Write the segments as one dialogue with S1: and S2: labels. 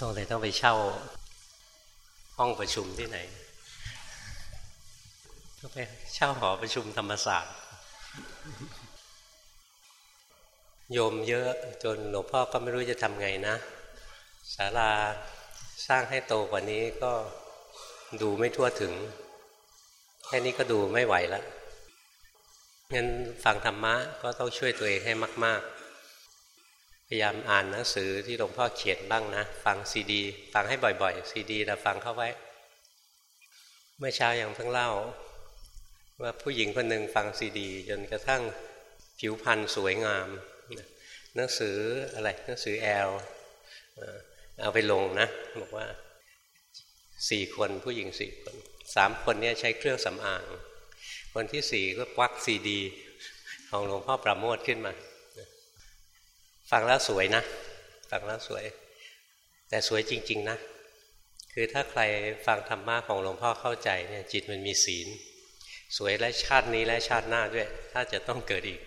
S1: สงสัยต้องไปเช่า ห้องประชุมที่ไหนต้องไปเช่าหอประชุมธรรมศาสตร์ โยมเยอะจนหลวงพ่อก็ไม่รู้จะทำไงนะศาลาสร้างให้โตกว่านี้ก็ดูไม่ทั่วถึง แค่นี้ก็ดูไม่ไหวแล้วงั้นฟังธรรมะก็ต้องช่วยตัวเองให้มาก ๆ พยายามอ่านหนังสือที่หลวงพ่อเขียนบ้างนะ ฟังซีดี ฟังให้บ่อยๆซีดีเราฟังเข้าไว้ เมื่อเช้ายังเพิ่งเล่า ว่าผู้หญิงคนหนึ่งฟังซีดี จนกระทั่งผิวพรรณสวยงาม หนังสืออะไรหนังสือแอลเอาไปลงนะ บอกว่าสี่คนผู้หญิงสี่คนสามคนนี้ใช้เครื่องสำอาง คนที่สี่ก็ควักซีดี ของหลวงพ่อประโมทขึ้นมา ฟังแล้วสวยนะฟังแล้วสวย แต่สวยจริง ๆ นะ คือถ้าใครฟังธรรมะของหลวงพ่อเข้าใจเนี่ยจิตมันมีศีล สวยและชาตินี้และชาติหน้าด้วย ถ้าจะต้องเกิดอีก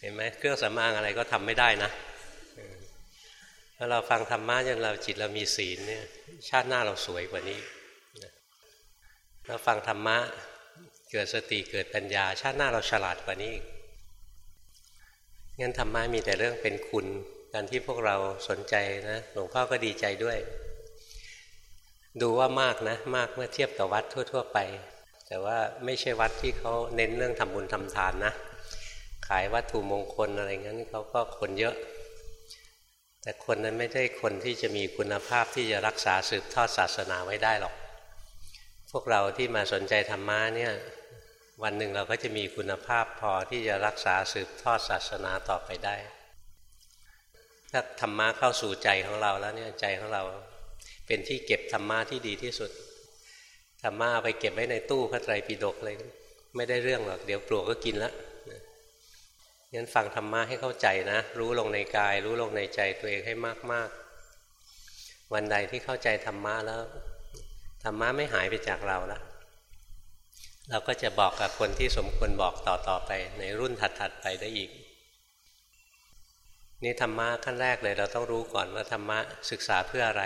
S1: เห็นไหมเครื่องสำอางอะไรก็ทำไม่ได้นะถ้าเราฟังธรรมะจนเราจิตเรามีศีลเนี่ย ชาติหน้าเราสวยกว่านี้เราฟังธรรมะเกิดสติเกิดปัญญา ชาติหน้าเราฉลาดกว่านี้ งั้นธรรมะมีแต่เรื่องเป็นคุณ การที่พวกเราสนใจนะหลวงพ่อก็ดีใจด้วย ดูว่ามากนะ มากเมื่อเทียบกับวัดทั่ว ๆ ไป แต่ว่าไม่ใช่วัดที่เขาเน้นเรื่องทำบุญทำทานนะ ขายวัตถุมงคลอะไรงั้นเขาก็คนเยอะ แต่คนนั้นไม่ได้คนที่จะมีคุณภาพที่จะรักษาสืบทอดศาสนาไว้ได้หรอก พวกเราที่มาสนใจธรรมะเนี่ย วันหนึ่งเราก็จะมีคุณภาพพอที่จะรักษาสืบทอดศาสนาต่อไปได้ ถ้าธรรมะเข้าสู่ใจของเราแล้วเนี่ยใจของเราเป็นที่เก็บธรรมะที่ดีที่สุดธรรมะไปเก็บไว้ในตู้พระไตรปิฎกเลยไม่ได้เรื่องหรอกเดี๋ยวปลวกก็กินแล้วงั้นฟังธรรมะให้เข้าใจนะ รู้ลงในกาย รู้ลงในใจตัวเองให้มากๆ วันใดที่เข้าใจธรรมะแล้วธรรมะไม่หายไปจากเราแล้ว เราก็จะบอกกับคนที่สมควรบอกต่อๆไป ในรุ่นถัดๆไปได้อีก นี่ธรรมะขั้นแรกเลย เราต้องรู้ก่อนว่าธรรมะศึกษาเพื่ออะไร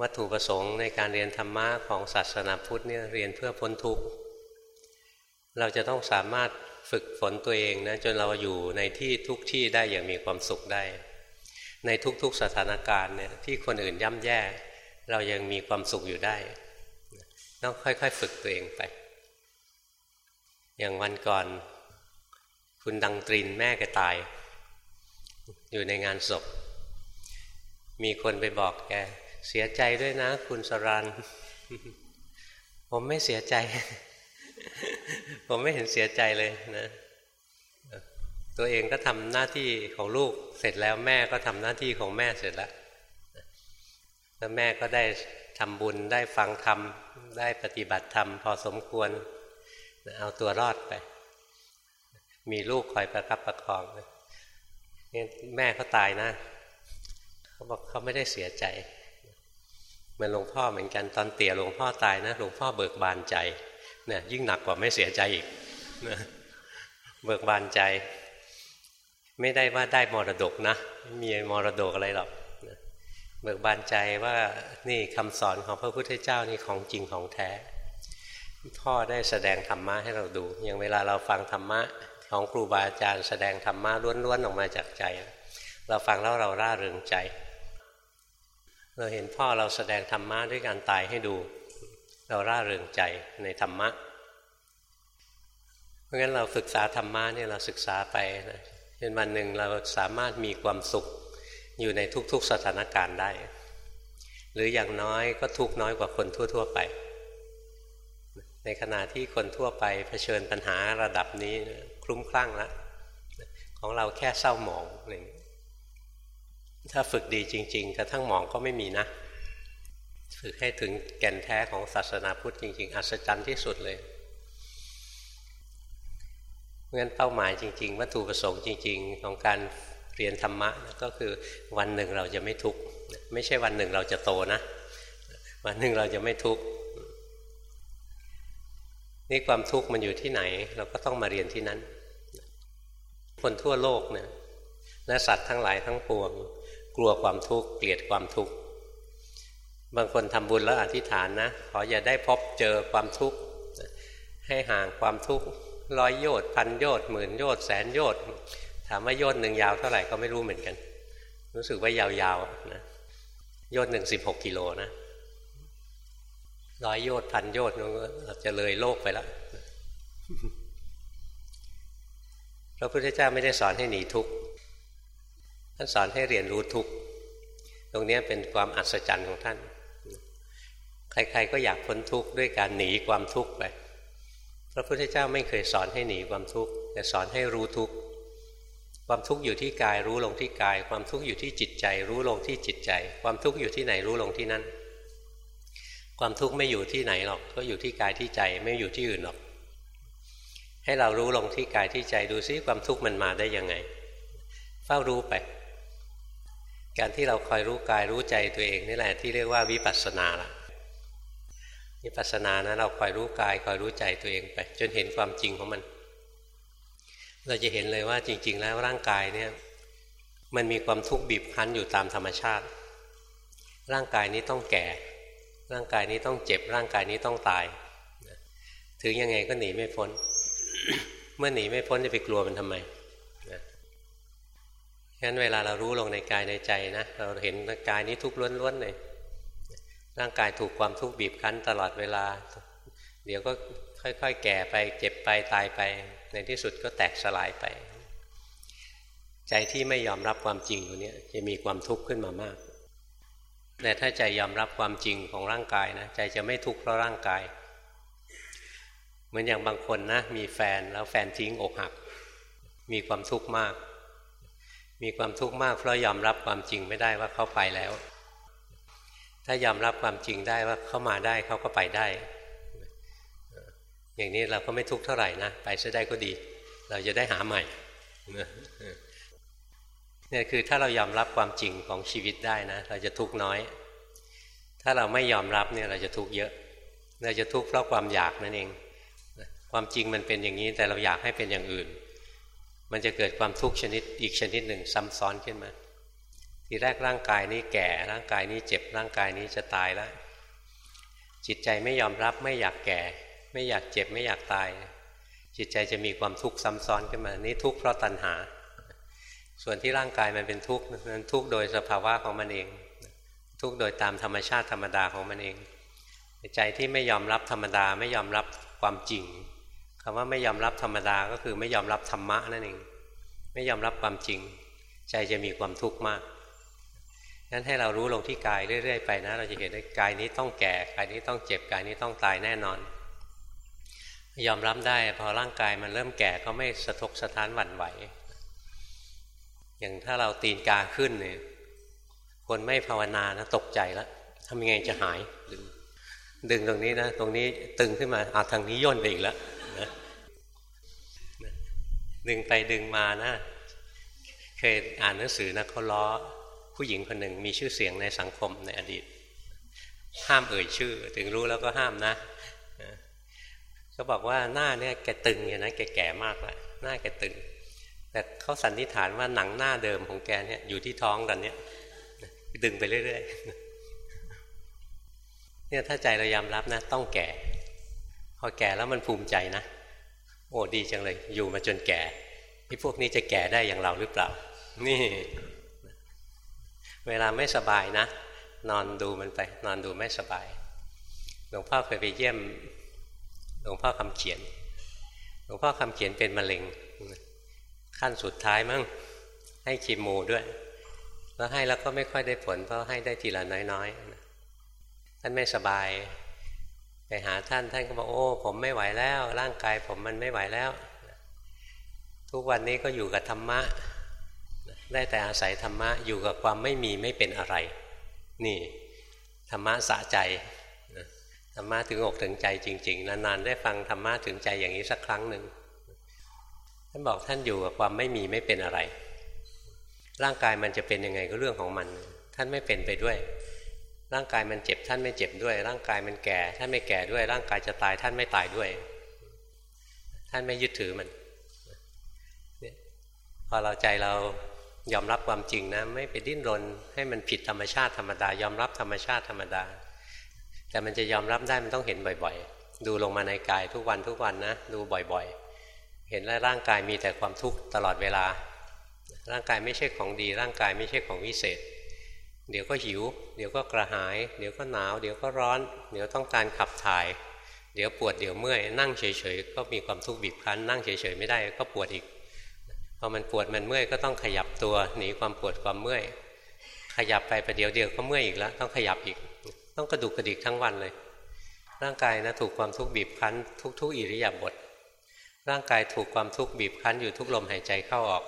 S1: วัตถุประสงค์ในการเรียนธรรมะของศาสนาพุทธเนี่ยเรียนเพื่อพ้นทุกข์เราจะต้องสามารถฝึกฝนตัวเองนะจนเราอยู่ในที่ทุกที่ได้อย่างมีความสุขได้ ในทุกๆสถานการณ์เนี่ยที่คนอื่นย่ำแย่ เรายังมีความสุขอยู่ได้ ต้องค่อยๆ ฝึกตัวเองไป อย่างวันก่อน คุณดังตรินแม่แกตาย อยู่ในงานศพ มีคนไปบอกแก เสียใจด้วยนะ คุณสรันผมไม่เสียใจ ผมไม่เห็นเสียใจเลยนะ ตัวเองก็ทำหน้าที่ของลูกเสร็จแล้วแม่ก็ทำหน้าที่ของแม่เสร็จแล้วแล้วแม่ก็ได้ทำบุญได้ฟังธรรม ได้ปฏิบัติธรรมพอสมควร เอาตัวรอดไป มีลูกคอยประคับประคองนี่แม่เขาตายนะ เขาบอกเขาไม่ได้เสียใจเหมือนหลวงพ่อเหมือนกันตอนเตี่ยหลวงพ่อตายนะหลวงพ่อเบิกบานใจเนี่ยยิ่งหนักกว่าไม่เสียใจอีกเบิกบานใจ ไม่ได้ว่าได้มรดกนะไม่มีมรดกอะไรหรอก เบิกบานใจว่านี่คำสอนของพระพุทธเจ้านี่ของจริงของแท้ พ่อได้แสดงธรรมะให้เราดู อย่างเวลาเราฟังธรรมะของครูบาอาจารย์ แสดงธรรมะล้วนๆออกมาจากใจ เราฟังแล้วเราร่าเริงใจ เราเห็นพ่อเราแสดงธรรมะด้วยการตายให้ดู เราร่าเริงใจในธรรมะเพราะงั้นเราศึกษาธรรมะเนี่ยเราศึกษาไปนะเป็นวันหนึ่งเราสามารถมีความสุข อยู่ในทุกๆสถานการณ์ได้ หรืออย่างน้อยก็ทุกน้อยกว่าคนทั่ว ๆ ไป ในขณะที่คนทั่วไปเผชิญปัญหาระดับนี้คลุ้มคลั่งแล้วของเราแค่เศร้าหมองหนึ่งถ้าฝึกดีจริง ๆ กระทั่งหมองก็ไม่มีนะ ฝึกให้ถึงแก่นแท้ของศาสนาพุทธจริง ๆ อัศจรรย์ที่สุดเลยเพราะงั้นเป้าหมายจริง ๆ วัตถุประสงค์จริง ๆ ของการ เรียนธรรมะก็คือวันหนึ่งเราจะไม่ทุกข์ไม่ใช่วันหนึ่งเราจะโตนะ วันหนึ่งเราจะไม่ทุกข์นี่ความทุกข์มันอยู่ที่ไหน เราก็ต้องมาเรียนที่นั้น คนทั่วโลกเนี่ยและสัตว์ทั้งหลายทั้งปวง กลัวความทุกข์เกลียดความทุกข์บางคนทำบุญแล้วอธิษฐานนะขออย่าได้พบเจอความทุกข์ให้ห่างความทุกข์ร้อยโยชน์พันโยชน์หมื่นโยชน์แสนโยชน์ ถามว่าโยนหนึ่งยาวเท่าไหร่ก็ไม่รู้เหมือนกัน รู้สึกว่ายาวๆนะโยนหนึ่งสิบหกกิโลนะร้อยโยชน์พันโยชน์เราจะเลยโลกไปแล้วพระพุทธเจ้าไม่ได้สอนให้หนีทุกข์ท่านสอนให้เรียนรู้ทุกข์ตรงนี้เป็นความอัศจรรย์ของท่าน ใครๆก็อยากพ้นทุกข์ด้วยการหนีความทุกข์ไป พระพุทธเจ้าไม่เคยสอนให้หนีความทุกข์แต่สอนให้รู้ทุกข์ ความทุกข์อยู่ที่กายรู้ลงที่กาย ความทุกข์อยู่ที่จิตใจ รู้ลงที่จิตใจ ความทุกข์อยู่ที่ไหนรู้ลงที่นั่น ความทุกข์ไม่อยู่ที่ไหนหรอก ก็อยู่ที่กายที่ใจไม่อยู่ที่อื่นหรอก ให้เรารู้ลงที่กายที่ใจดูซิความทุกข์มันมาได้ยังไง เฝ้ารู้ไป การที่เราคอยรู้กายรู้ใจตัวเองนี่แหละที่เรียกว่าวิปัสสนาละวิปัสสนานะเราคอยรู้กายคอยรู้ใจตัวเองไป จนเห็นความจริงของมัน เราจะเห็นเลยว่าจริง ๆ แล้วร่างกายเนี่ยมันมีความทุกข์บีบคั้นอยู่ตามธรรมชาติ ร่างกายนี้ต้องแก่ ร่างกายนี้ต้องเจ็บ ร่างกายนี้ต้องตาย ถึงยังไงก็หนีไม่พ้น เมื่อหนีไม่พ้นจะไปกลัวมันทำไมงั้นเวลาเรารู้ลงในกายในใจนะเราเห็นกายนี้ทุกข์ล้วนๆเลยร่างกายถูกความทุกข์บีบคั้นตลอดเวลา เดี๋ยวก็ค่อย ๆ แก่ไปเจ็บไปตายไป ในที่สุดก็แตกสลายไป ใจที่ไม่ยอมรับความจริงตัวนี้จะมีความทุกข์ขึ้นมามาก แต่ถ้าใจยอมรับความจริงของร่างกายนะใจจะไม่ทุกข์เพราะร่างกาย เหมือนอย่างบางคนนะมีแฟนแล้วแฟนทิ้งอกหัก มีความทุกข์มาก มีความทุกข์มาก เพราะยอมรับความจริงไม่ได้ว่าเขาไปแล้ว ถ้ายอมรับความจริงได้ว่าเขามาได้เขาก็ไปได้ อย่างนี้เราก็ไม่ทุกข์เท่าไหร่นะไปซะได้ก็ดี เราจะได้หาใหม่เนี่ยคือถ้าเรายอมรับความจริงของชีวิตได้นะ เราจะทุกข์น้อย ถ้าเราไม่ยอมรับเนี่ยเราจะทุกข์เยอะ เราจะทุกข์เพราะความอยากนั่นเอง ความจริงมันเป็นอย่างนี้แต่เราอยากให้เป็นอย่างอื่น มันจะเกิดความทุกข์ชนิดอีกชนิดหนึ่งซ้ำซ้อนขึ้นมา ทีแรกร่างกายนี้แก่ร่างกายนี้เจ็บร่างกายนี้จะตายแล้วจิตใจไม่ยอมรับไม่อยากแก่ ไม่อยากเจ็บไม่อยากตาย จิตใจจะมีความทุกข์ซ้ำซ้อนขึ้นมา นี้ทุกข์เพราะตัณหา ส่วนที่ร่างกายมันเป็นทุกข์นั้นทุกข์โดยสภาวะของมันเอง ทุกข์โดยตามธรรมชาติธรรมดาของมันเอง ใจที่ไม่ยอมรับธรรมดาไม่ยอมรับความจริงคำว่าไม่ยอมรับธรรมดาก็คือไม่ยอมรับธรรมะนั่นเอง ไม่ยอมรับความจริง ใจจะมีความทุกข์มากงั้นให้เรารู้ลงที่กายเรื่อย ๆ ไปนะ เราจะเห็นได้กายนี้ต้องแก่ กายนี้ต้องเจ็บ กายนี้ต้องตายแน่นอน ยอมรับได้พอร่างกายมันเริ่มแก่ก็ไม่สะทกสะท้านหวั่นไหว อย่างถ้าเราตีนกาขึ้นเนี่ยคนไม่ภาวนานะตกใจแล้วทำยังไงจะหายดึงดึงตรงนี้นะตรงนี้ตึงขึ้นมาอาทางนี้ย่นไปอีกแล้วนะดึงไปดึงมานะ เคยอ่านหนังสือนะเขาล้อผู้หญิงคนหนึ่งมีชื่อเสียงในสังคมในอดีต ห้ามเอ่ยชื่อ ถึงรู้แล้วก็ห้ามนะ เขาบอกว่าหน้าเนี่ยแกตึงอย่างนั้นแกแก่มากแล้วหน้าแกตึง แต่เขาสันนิษฐานว่าหนังหน้าเดิมของแกเนี่ยอยู่ที่ท้องตอนนี้ดึงไปเรื่อยๆเนี่ยถ้าใจเรายอมรับนะ ต้องแก่ พอแก่แล้วมันภูมิใจนะ โอ้ดีจังเลย อยู่มาจนแก่ที่พวกนี้จะแก่ได้อย่างเราหรือเปล่า นี่ เวลาไม่สบายนะ นอนดูมันไป นอนดูไม่สบายหลวงพ่อเคยไปเยี่ยม หลวงพ่อคำเขียน หลวงพ่อคำเขียนเป็นมะเร็ง ขั้นสุดท้ายมั้งให้คีโมด้วย แล้วให้แล้วก็ไม่ค่อยได้ผล เพราะให้ได้ทีละน้อยๆ ท่านไม่สบาย ไปหาท่านท่านก็บอกโอ้ ผมไม่ไหวแล้ว ร่างกายผมมันไม่ไหวแล้ว ทุกวันนี้ก็อยู่กับธรรมะ ได้แต่อาศัยธรรมะอยู่กับความไม่มีไม่เป็นอะไร นี่ธรรมะสะใจ ธรรมะถึงอกถึงใจจริง ๆ นานๆได้ฟังธรรมะถึงใจอย่างนี้สักครั้งหนึ่งท่านบอกท่านอยู่กับความไม่มีไม่เป็นอะไร ร่างกายมันจะเป็นยังไงก็เรื่องของมัน ท่านไม่เป็นไปด้วย ร่างกายมันเจ็บท่านไม่เจ็บด้วย ร่างกายมันแก่ ท่านไม่แก่ด้วย ร่างกายจะตายท่านไม่ตายด้วย ท่านไม่ยึดถือมันพอเราใจเรายอมรับความจริงนะ ไม่ไปดิ้นรนให้มันผิดธรรมชาติธรรมดายอมรับธรรมชาติธรรมดา แต่มันจะยอมรับได้มันต้องเห็นบ่อยๆ ดูลงมาในกายทุกวันทุกวันนะดูบ่อยๆ เห็นแล้วร่างกายมีแต่ความทุกข์ตลอดเวลา ร่างกายไม่ใช่ของดี ร่างกายไม่ใช่ของวิเศษ เดี๋ยวก็หิว เดี๋ยวก็กระหาย เดี๋ยวก็หนาว เดี๋ยวก็ร้อน เดี๋ยวต้องการขับถ่าย เดี๋ยวปวดเดี๋ยวเมื่อยนั่งเฉยๆก็มีความทุกข์บีบคั้น นั่งเฉยๆไม่ได้ก็ปวดอีกพอมันปวดมันเมื่อยก็ต้องขยับตัวหนีความปวดความเมื่อย ขยับไปประเดี๋ยวเดียวก็เมื่อยอีกแล้วต้องขยับอีก ต้องกระดุกกระดิกทั้งวันเลย ร่างกายนะถูกความทุกข์บีบคั้น ทุกๆอิริยาบถร่างกายถูกความทุกข์บีบคั้นอยู่ทุกลมหายใจเข้าออก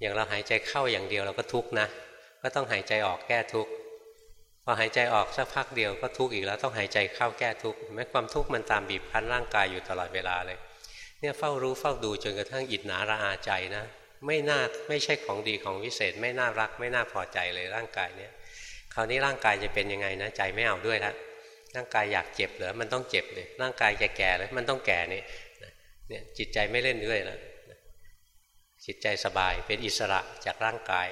S1: อย่างเราหายใจเข้าอย่างเดียวเราก็ทุกข์นะ ก็ต้องหายใจออกแก้ทุกข์พอหายใจออกสักพักเดียวก็ทุกข์อีกแล้วต้องหายใจเข้าแก้ทุกข์แม้ความทุกข์มันตามบีบคั้นร่างกายอยู่ตลอดเวลาเลยเนี่ยเฝ้ารู้เฝ้าดูจนกระทั่งอิดหนาระอาใจนะ ไม่น่าไม่ใช่ของดีของวิเศษ ไม่น่ารัก ไม่น่าพอใจเลยร่างกายเนี่ย คราวนี้ร่างกายจะเป็นยังไงนะใจไม่เอาด้วยล้วร่างกายอยากเจ็บเหรอมันต้องเจ็บเลยร่างกายจะแก่เลยมันต้องแก่นี่เนี่ยจิตใจไม่เล่นด้วยแล้วจิตใจสบายเป็นอิสระจากร่างกาย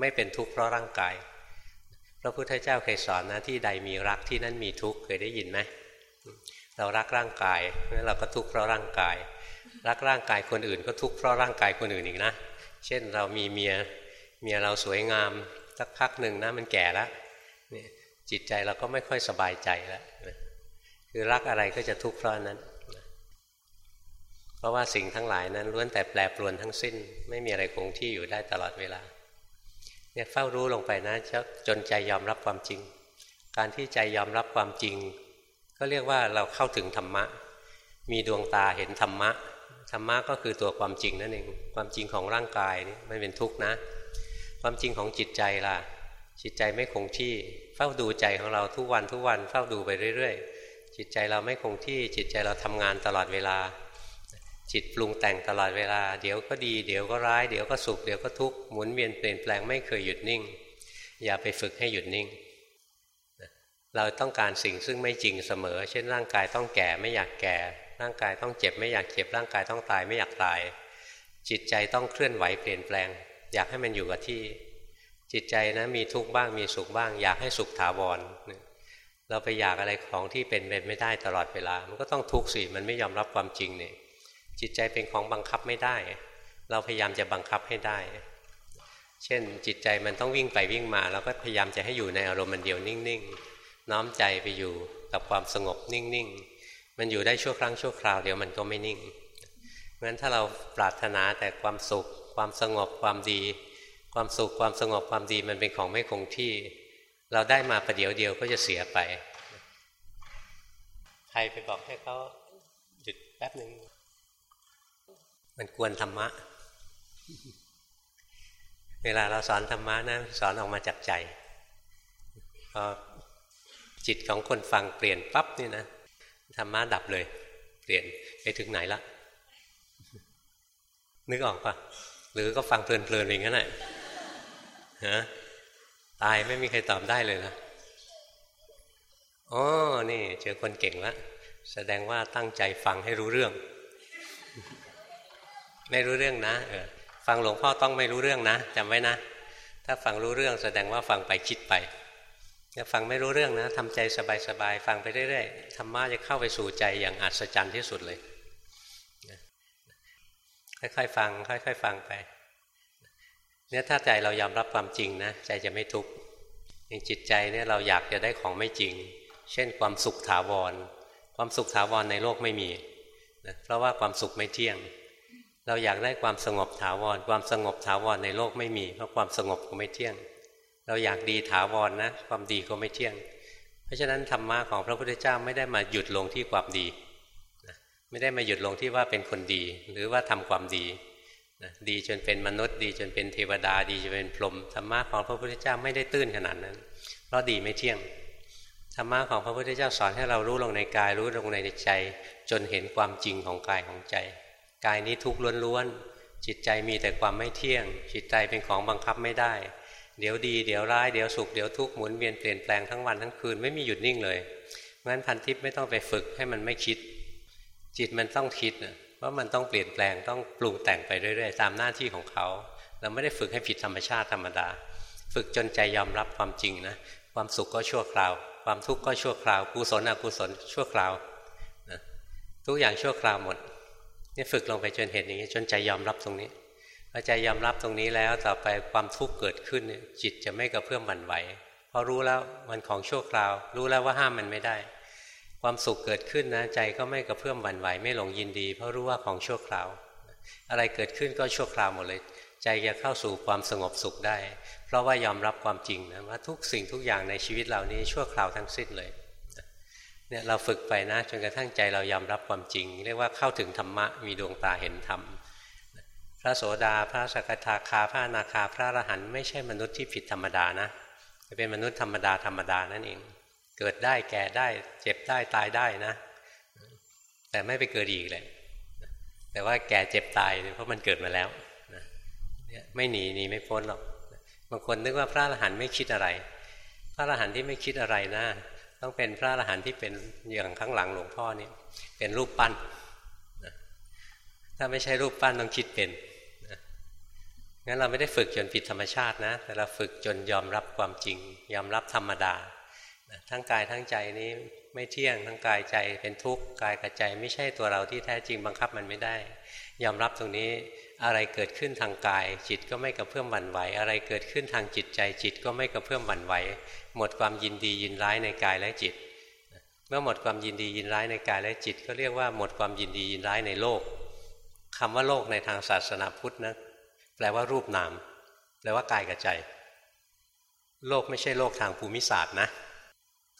S1: ไม่เป็นทุกข์เพราะร่างกายพระพุทธเจ้าเคยสอนนะที่ใดมีรักที่นั่นมีทุกข์เคยได้ยินไหมเรารักร่างกายเราก็ทุกข์เพราะร่างกาย รักร่างกายคนอื่นก็ทุกข์เพราะร่างกายคนอื่นอีกนะ เช่นเรามีเมียเมียเราสวยงามสักพักหนึ่งนะมันแก่แล้ว จิตใจเราก็ไม่ค่อยสบายใจแล้วคือรักอะไรก็จะทุกข์เพราะนั้น เพราะว่าสิ่งทั้งหลายนั้นล้วนแต่แปรปรวนทั้งสิ้น ไม่มีอะไรคงที่อยู่ได้ตลอดเวลาเนี่ยเฝ้ารู้ลงไปนะจนใจยอมรับความจริง การที่ใจยอมรับความจริง ก็เรียกว่าเราเข้าถึงธรรมะ มีดวงตาเห็นธรรมะธรรมะก็คือตัวความจริงนั่นเองความจริงของร่างกายนี่ไม่เป็นทุกข์นะ ความจริงของจิตใจล่ะ จิตใจไม่คงที่ เฝ้าดูใจของเราทุกวันทุกวันเฝ้าดูไปเรื่อย ๆ จิตใจเราไม่คงที่ จิตใจเราทำงานตลอดเวลา จิตปรุงแต่งตลอดเวลา เดี๋ยวก็ดี เดี๋ยวก็ร้าย เดี๋ยวก็สุข เดี๋ยวก็ทุกข์ หมุนเวียนเปลี่ยนแปลงไม่เคยหยุดนิ่ง อย่าไปฝึกให้หยุดนิ่ง เราต้องการสิ่งซึ่งไม่จริงเสมอ เช่นร่างกายต้องแก่ไม่อยากแก่ ร่างกายต้องเจ็บไม่อยากเจ็บ ร่างกายต้องตายไม่อยากตาย จิตใจต้องเคลื่อนไหวเปลี่ยนแปลง อยากให้มันอยู่กับที่ จิตใจนะมีทุกข์บ้างมีสุขบ้าง อยากให้สุขถาวรเราไปอยากอะไรของที่เป็นเป็นไม่ได้ตลอดเวลา มันก็ต้องทุกข์สิมันไม่ยอมรับความจริงเนี่ยจิตใจเป็นของบังคับไม่ได้ เราพยายามจะบังคับให้ได้ เช่นจิตใจมันต้องวิ่งไปวิ่งมา เราก็พยายามจะให้อยู่ในอารมณ์มันเดียวนิ่งๆ น้อมใจไปอยู่กับความสงบนิ่งๆ มันอยู่ได้ชั่วครั้งชั่วคราวเดี๋ยวมันก็ไม่นิ่งเพราะฉะนั้นถ้าเราปรารถนาแต่ความสุข ความสงบความดี ความสุขความสงบความดีมันเป็นของไม่คงที่ เราได้มาประเดี๋ยวเดียวก็จะเสียไป ใครไปบอกให้เขาหยุดแป๊บหนึ่งมันกวนธรรมะ เวลาเราสอนธรรมะนะสอนออกมาจากใจพอจิตของคนฟังเปลี่ยนปั๊บนี่นะธรรมะดับเลย เปลี่ยนไปถึงไหนละนึกออกปะหรือก็ฟังเพลินๆอย่างนั้นแหละ ฮะตายไม่มีใครตอบได้เลยนะอ๋อนี่เจอคนเก่งแล้วแสดงว่าตั้งใจฟังให้รู้เรื่อง ไม่รู้เรื่องนะเออฟังหลวงพ่อต้องไม่รู้เรื่องนะจำไว้นะ ถ้าฟังรู้เรื่องแสดงว่าฟังไปคิดไปถ้าฟังไม่รู้เรื่องนะทำใจสบายๆฟังไปเรื่อยๆธรรมะจะเข้าไปสู่ใจอย่างอัศจรรย์ที่สุดเลยค่อยๆฟัง ค่อย ๆ ฟังไป เนี่ยถ้าใจเรายอมรับความจริงนะใจจะไม่ทุกข์อย่างจิตใจเนี่ยเราอยากจะได้ของไม่จริง เช่นความสุขถาวร ความสุขถาวรในโลกไม่มีนะเพราะว่าความสุขไม่เที่ยง เราอยากได้ความสงบถาวร ความสงบถาวรในโลกไม่มี เพราะความสงบก็ไม่เที่ยง เราอยากดีถาวรนนะความดีก็ไม่เที่ยง เพราะฉะนั้นธรรมะของพระพุทธเจ้าไม่ได้มาหยุดลงที่ความดี ไม่ได้มาหยุดลงที่ว่าเป็นคนดี หรือว่าทำความดี ดีจนเป็นมนุษย์ ดีจนเป็นเทวดา ดีจนเป็นพรหมธรรมะของพระพุทธเจ้าไม่ได้ตื้นขนาดนั้น เพราะดีไม่เที่ยงธรรมะของพระพุทธเจ้าสอนให้เรารู้ลงในกายรู้ลงในใจ จนเห็นความจริงของกายของใจ กายนี้ทุกข์ล้วนๆจิตใจมีแต่ความไม่เที่ยง จิตใจเป็นของบังคับไม่ได้ เดี๋ยวดีเดี๋ยวร้ายเดี๋ยวสุขเดี๋ยวทุกข์หมุนเวียนเปลี่ยนแปลงทั้งวันทั้งคืนไม่มีหยุดนิ่งเลยงั้นพันทิพย์ไม่ต้องไปฝึกให้มันไม่คิด จิตมันต้องคิดนะ ราะมันต้องเปลี่ยนแปลงต้องปรุงแต่งไปเรื่อยๆ ตามหน้าที่ของเขา เราไม่ได้ฝึกให้ผิดธรรมชาติธรรมดา ฝึกจนใจยอมรับความจริงนะ ความสุขก็ชั่วคราว ความทุกข์ก็ชั่วคราวกุศลอกุศลชั่วคราวนะทุกอย่างชั่วคราวหมดนี่ฝึกลงไปจนเห็นอย่างนี้ จนใจยอมรับตรงนี้พอใจยอมรับตรงนี้แล้วต่อไปความทุกข์เกิดขึ้นจิตจะไม่กระเพื่อมหวั่นไหวเพราะรู้แล้วมันของชั่วคราว รู้แล้วว่าห้ามมันไม่ได้ ความสุขเกิดขึ้นนะใจก็ไม่กระเพื่อมหวั่นไหวไม่หลงยินดี เพราะรู้ว่าของชั่วคราว อะไรเกิดขึ้นก็ชั่วคราวหมดเลย ใจจะเข้าสู่ความสงบสุขได้ เพราะว่ายอมรับความจริงนะว่าทุกสิ่งทุกอย่างในชีวิตเรานี้ชั่วคราวทั้งสิ้นเลยเนี่ยเราฝึกไปนะจนกระทั่งใจเรายอมรับความจริง เรียกว่าเข้าถึงธรรมะมีดวงตาเห็นธรรมพระโสดาพระสกทาคาพระนาคาพระอรหันต์ไม่ใช่มนุษย์ที่ผิดธรรมดานะเป็นมนุษย์ธรรมดาธรรมดานั่นเอง เกิดได้แก่ได้เจ็บได้ตายได้นะ แต่ไม่ไปเกิดอีกเลยแต่ว่าแก่เจ็บตายเพราะมันเกิดมาแล้วเนี่ยไม่หนีหนีไม่พ้นหรอกบางคนนึกว่าพระอรหันต์ไม่คิดอะไร พระอรหันต์ที่ไม่คิดอะไรนะต้องเป็นพระอรหันต์ที่เป็นอย่างข้างหลังหลวงพ่อนี่เป็นรูปปั้นถ้าไม่ใช่รูปปั้นต้องคิดเป็นงั้นเราไม่ได้ฝึกจนผิดธรรมชาตินะ แต่เราฝึกจนยอมรับความจริง ยอมรับธรรมดา ทั้งกายทั้งใจนี้ไม่เที่ยงทั้งกายใจเป็นทุกข์กายกับใจไม่ใช่ตัวเราที่แท้จริงบังคับมันไม่ได้ ยอมรับตรงนี้อะไรเกิดขึ้นทางกาย จิตก็ไม่กระเพื่อมหวั่นไหว อะไรเกิดขึ้นทางจิตใจ จิตก็ไม่กระเพื่อมหวั่นไหว หมดความยินดียินร้ายในกายและจิต เมื่อหมดความยินดียินร้ายในกายและจิต ก็เรียกว่าหมดความยินดียินร้ายในโลกคำว่าโลกในทางศาสนาพุทธนะแปลว่ารูปนามแปลว่ากายกับใจ โลกไม่ใช่โลกทางภูมิศาสตร์นะ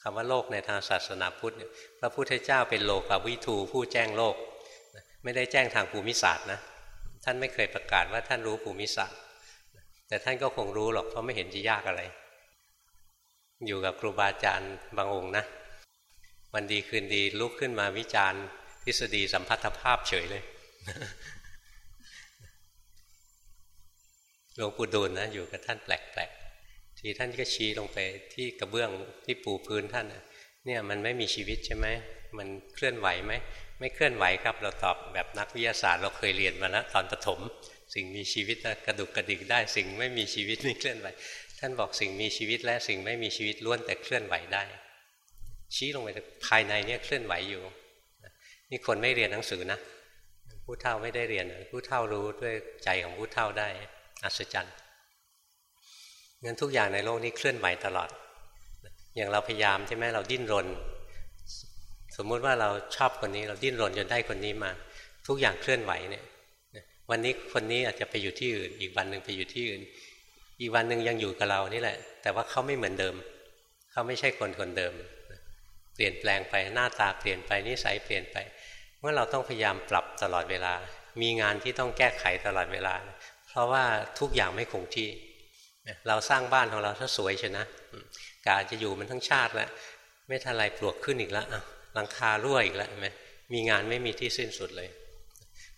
S1: คำว่าโลกในทางศาสนาพุทธพระพุทธเจ้าเป็นโลกวิทูผู้แจ้งโลก ไม่ได้แจ้งทางภูมิศาสตร์นะท่านไม่เคยประกาศว่าท่านรู้ภูมิศาสตร์ แต่ท่านก็คงรู้หรอกเพราะไม่เห็นจะยากอะไร อยู่กับครูบาอาจารย์บางองค์นะวันดีคืนดีลุกขึ้นมาวิจารณ์ ทฤษฎีสัมพัทธภาพเฉยเลยหลวงปู่ดูลนะอยู่กับท่านแปลกๆ ทีท่านก็ชี้ลงไปที่กระเบื้องที่ปูพื้นท่านเนี่ยมันไม่มีชีวิตใช่ไหมมันเคลื่อนไหวไหมไม่เคลื่อนไหวครับ เราตอบแบบนักวิทยาศาสตร์เราเคยเรียนมาแล้วตอนประถม สิ่งมีชีวิตกระดุกกระดิกได้ สิ่งไม่มีชีวิตไม่เคลื่อนไหว ท่านบอกสิ่งมีชีวิตและสิ่งไม่มีชีวิตล้วนแต่เคลื่อนไหวได้ ชี้ลงไปภายในเนี่ยเคลื่อนไหวอยู่นี่คนไม่เรียนหนังสือนะผู้เท่าไม่ได้เรียนผู้เท่ารู้ด้วยใจของผู้เท่าได้อัศจรรย์ งั้นทุกอย่างในโลกนี้เคลื่อนไหวตลอด อย่างเราพยายามใช่ไหมเราดิ้นรน สมมุติว่าเราชอบคนนี้ เราดิ้นรนจนได้คนนี้มา ทุกอย่างเคลื่อนไหวเนี่ยวันนี้คนนี้อาจจะไปอยู่ที่อื่น อีกวันหนึ่งไปอยู่ที่อื่น อีกวันหนึ่งยังอยู่กับเรานี่แหละ แต่ว่าเขาไม่เหมือนเดิม เขาไม่ใช่คนคนเดิม เปลี่ยนแปลงไปหน้าตาเปลี่ยนไปนิสัยเปลี่ยนไปเมื่อเราต้องพยายามปรับตลอดเวลา มีงานที่ต้องแก้ไขตลอดเวลา เพราะว่าทุกอย่างไม่คงที่ เราสร้างบ้านของเราถ้าสวยชนะกาจะอยู่มันทั้งชาติแล้วไม่ทันไรปลวกขึ้นอีกแล้วหลังคารั่วอีกแล้วไหมมีงานไม่มีที่สิ้นสุดเลย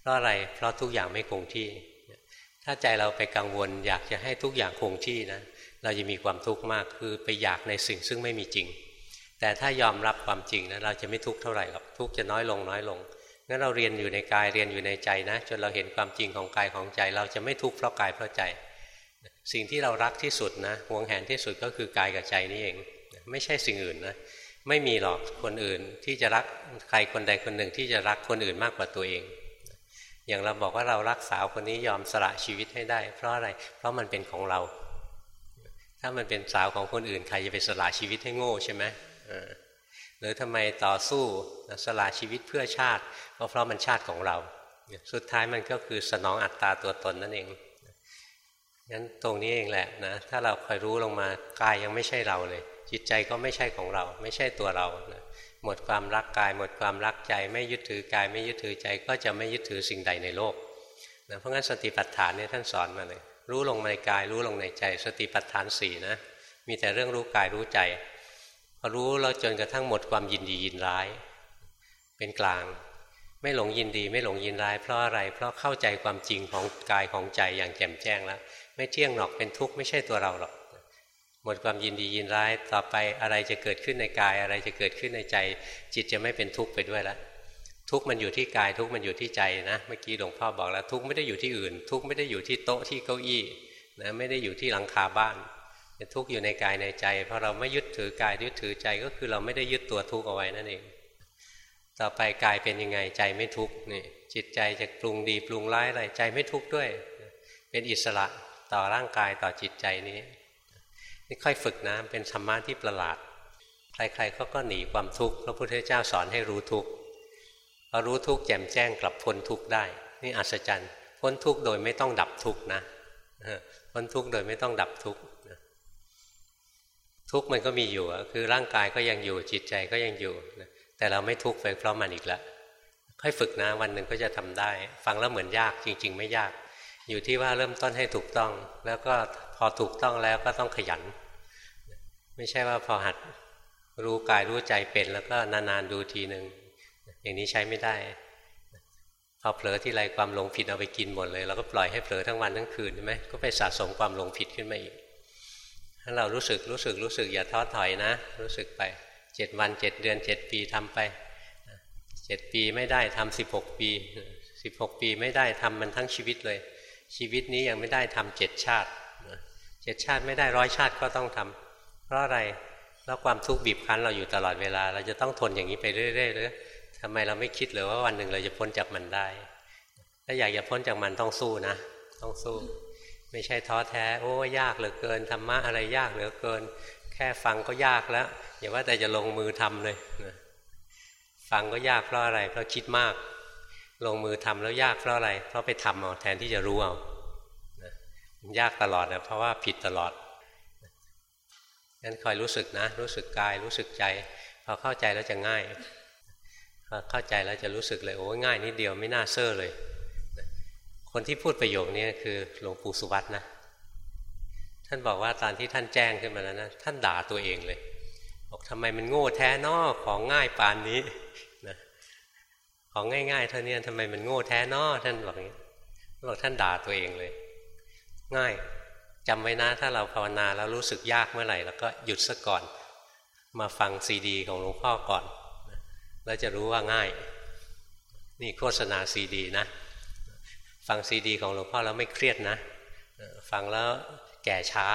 S1: เพราะอะไรเพราะทุกอย่างไม่คงที่ ถ้าใจเราไปกังวล อยากจะให้ทุกอย่างคงที่นะเราจะมีความทุกข์มากคือไปอยากในสิ่งซึ่งไม่มีจริง แต่ถ้ายอมรับความจริงนะเราจะไม่ทุกข์เท่าไหร่หรอกทุกข์จะน้อยลงน้อยลงงั้นเราเรียนอยู่ในกายเรียนอยู่ในใจนะ จนเราเห็นความจริงของกายของใจ เราจะไม่ทุกข์เพราะกายเพราะใจ สิ่งที่เรารักที่สุดนะหวงแหนที่สุดก็คือกายกับใจนี่เอง ไม่ใช่สิ่งอื่นนะไม่มีหรอกคนอื่นที่จะรักใครคนใดคนหนึ่งที่จะรักคนอื่นมากกว่าตัวเอง อย่างเราบอกว่าเรารักสาวคนนี้ยอมสละชีวิตให้ได้ เพราะอะไร เพราะมันเป็นของเรา ถ้ามันเป็นสาวของคนอื่นใครจะไปสละชีวิตให้โง่ใช่ไหมหรือทำไมต่อสู้สละชีวิตเพื่อชาติ ก็เพราะมันชาติของเรา สุดท้ายมันก็คือสนองอัตตาตัวตนนั่นเอง งั้นตรงนี้เองแหละนะ ถ้าเราคอยรู้ลงมากายยังไม่ใช่เราเลย จิตใจก็ไม่ใช่ของเรา ไม่ใช่ตัวเรานะหมดความรักกาย หมดความรักใจ ไม่ยึดถือกาย ไม่ยึดถือใจก็จะไม่ยึดถือสิ่งใดในโลกนะเพราะงั้นสติปัฏฐานเนี่ยท่านสอนมาเลย รู้ลงในกาย รู้ลงในใจ สติปัฏฐานสี่นะ มีแต่เรื่องรู้กายรู้ใจพอรู้แล้วจนกระทั่งหมดความยินดียินร้าย เป็นกลาง ไม่หลงยินดี ไม่หลงยินร้าย เพราะอะไร เพราะเข้าใจความจริงของกายของใจอย่างแจ่มแจ้งแล้ว ไม่เที่ยงหรอกเป็นทุกข์ไม่ใช่ตัวเราหรอกหมดความยินดียินร้ายต่อไปอะไรจะเกิดขึ้นในกาย อะไรจะเกิดขึ้นในใจ จิตจะไม่เป็นทุกข์ไปด้วยล้วทุกข์มันอยู่ที่กายทุกข์มันอยู่ที่ใจนะเมื่อกี้หลวงพ่อบอกแล้ว ทุกข์ไม่ได้อยู่ที่อื่น ทุกข์ไม่ได้อยู่ที่โต๊ะที่เก้าอี้นะไม่ได้อยู่ที่หลังคาบ้านทุกข์อยู่ในกายในใจ เพราะเราไม่ยึดถือกายยึดถือใจก็คือเราไม่ได้ยึดตัวทุกข์เอาไว้นั่นเอง ต่อไปกายเป็นยังไงใจไม่ทุกข์นี่จิตใจจะปรุงดีปรุงร้ายอะไรใจไม่ทุกข์ด้วย เป็นอิสระ ต่อร่างกายต่อจิตใจนี้ นี่ค่อยฝึกนะเป็นธรรมะที่ประหลาด ใครๆเขาก็หนีความทุกข์พระพุทธเจ้าสอนให้รู้ทุกข์พอรู้ทุกข์แจ่มแจ้งกลับพ้นทุกข์ได้ นี่อัศจรรย์พ้นทุกข์โดยไม่ต้องดับทุกข์นะพ้นทุกข์โดยไม่ต้องดับทุกข์ทุกข์มันก็มีอยู่คือร่างกายก็ยังอยู่จิตใจก็ยังอยู่แต่เราไม่ทุกข์ไปเพราะมันอีกแล้วค่อยฝึกนะวันหนึ่งก็จะทำได้ ฟังแล้วเหมือนยากจริง ๆ ไม่ยาก อยู่ที่ว่าเริ่มต้นให้ถูกต้อง แล้วก็พอถูกต้องแล้วก็ต้องขยัน ไม่ใช่ว่าพอหัดรู้กายรู้ใจเป็นแล้วก็นานๆดูทีหนึ่งอย่างนี้ใช้ไม่ได้ พอเผลอที่ไรความหลงผิดเอาไปกินหมดเลยเราก็ปล่อยให้เผลอทั้งวันทั้งคืนใช่ไหมก็ไปสะสมความหลงผิดขึ้นมาอีกถ้าเรารู้สึกรู้สึกรู้สึกอย่าท้อถอยนะ รู้สึกไปเจ็ดวันเจ็ดเดือนเจ็ดปีทำไปเจ็ดปีไม่ได้ทำสิบหกปีสิบหกปีไม่ได้ทำมันทั้งชีวิตเลย ชีวิตนี้ยังไม่ได้ทำเจ็ดชาติเจ็ดชาติไม่ได้ร้อยชาติก็ต้องทำเพราะอะไรแล้วความทุกข์บีบคั้นเราอยู่ตลอดเวลา เราจะต้องทนอย่างนี้ไปเรื่อยๆเลยทำไมเราไม่คิดเลยว่าวันหนึ่งเราจะพ้นจากมันได้ ถ้าอยากจะพ้นจากมันต้องสู้นะ ต้องสู้ ไม่ใช่ท้อแท้ โอ้ยากเหลือเกินธรรมะอะไรยากเหลือเกิน แค่ฟังก็ยากแล้วอย่าว่าแต่จะลงมือทำเลยฟังก็ยากเพราะอะไรเพราะคิดมาก ลงมือทำแล้วยากเพราะอะไร เพราะไปทำเอาแทนที่จะรู้เอามันยากตลอดนะเพราะว่าผิดตลอดงั้นคอยรู้สึกนะ รู้สึกกายรู้สึกใจพอเข้าใจแล้วจะง่ายพอเข้าใจแล้วจะรู้สึกเลยโอ้ง่ายนิดเดียวไม่น่าเซ่อเลย คนที่พูดประโยคนี้คือหลวงปู่สุวัตนะ ท่านบอกว่าตอนที่ท่านแจ้งขึ้นมาแล้วนะท่านด่าตัวเองเลย บอกทำไมมันโง่แท้นอของง่ายปานนี้ ของง่ายๆเท่านี้ทำไมมันโง่แท้นอท่านบอกอย่างนี้บอกท่านด่าตัวเองเลย ง่ายจำไว้นะถ้าเราภาวนาแล้วรู้สึกยากเมื่อไหร่แล้วก็หยุดซะก่อน มาฟังซีดี ของหลวงพ่อก่อนแล้วจะรู้ว่าง่าย นี่โฆษณาซีดีนะ ฟังซีดี ของหลวงพ่อแล้วไม่เครียดนะ ฟังแล้วแก่ช้า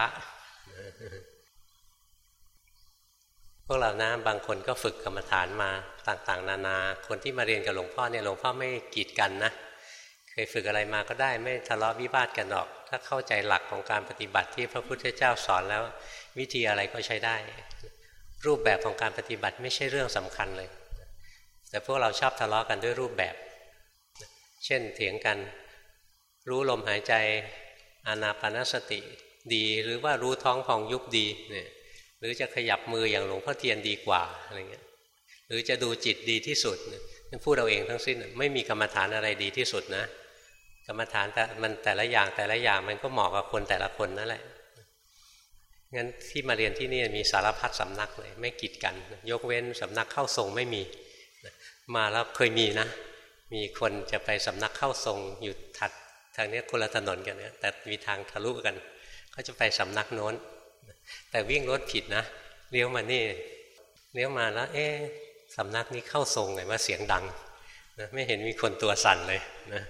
S1: วกเรานะบางคนก็ฝึกกรรมฐานมาต่างๆ นานา คนที่มาเรียนกับหลวงพ่อเนี่ยหลวงพ่อไม่กีดกันนะ เคยฝึกอะไรมาก็ได้ไม่ทะเลาะวิวาทกันหรอก ถ้าเข้าใจหลักของการปฏิบัติที่พระพุทธเจ้าสอนแล้ว วิธีอะไรก็ใช้ได้ รูปแบบของการปฏิบัติไม่ใช่เรื่องสำคัญเลย แต่พวกเราชอบทะเลาะกันด้วยรูปแบบ เช่นเถียงกัน รู้ลมหายใจอานาปานสติดี หรือว่ารู้ท้องพองยุบดีเนี่ย หรือจะขยับมืออย่างหลวงพ่อเทียนดีกว่าอะไรเงี้ยหรือจะดูจิตดีที่สุดนั่นพูดเราเองทั้งสิ้นไม่มีกรรมฐานอะไรดีที่สุดนะ กรรมฐานแต่มันแต่ละอย่างแต่ละอย่างมันก็เหมาะกับคนแต่ละคนนั่นแหละงั้นที่มาเรียนที่นี่มีสารพัดสำนักเลยไม่กีดกัน ยกเว้นสำนักเข้าทรงไม่มีมาแล้วเคยมีนะ มีคนจะไปสำนักเข้าทรงอยู่ถัดทางนี้คนละถนนกันเนี่ยแต่มีทางทะลุกันเขาจะไปสำนักโน้น แต่วิ่งรถผิดนะเลี้ยวมานี่เลี้ยวมาแล้ว เอ๊สำนักนี้เข้าทรงไงว่าเสียงดังนะไม่เห็นมีคนตัวสั่นเลยนะ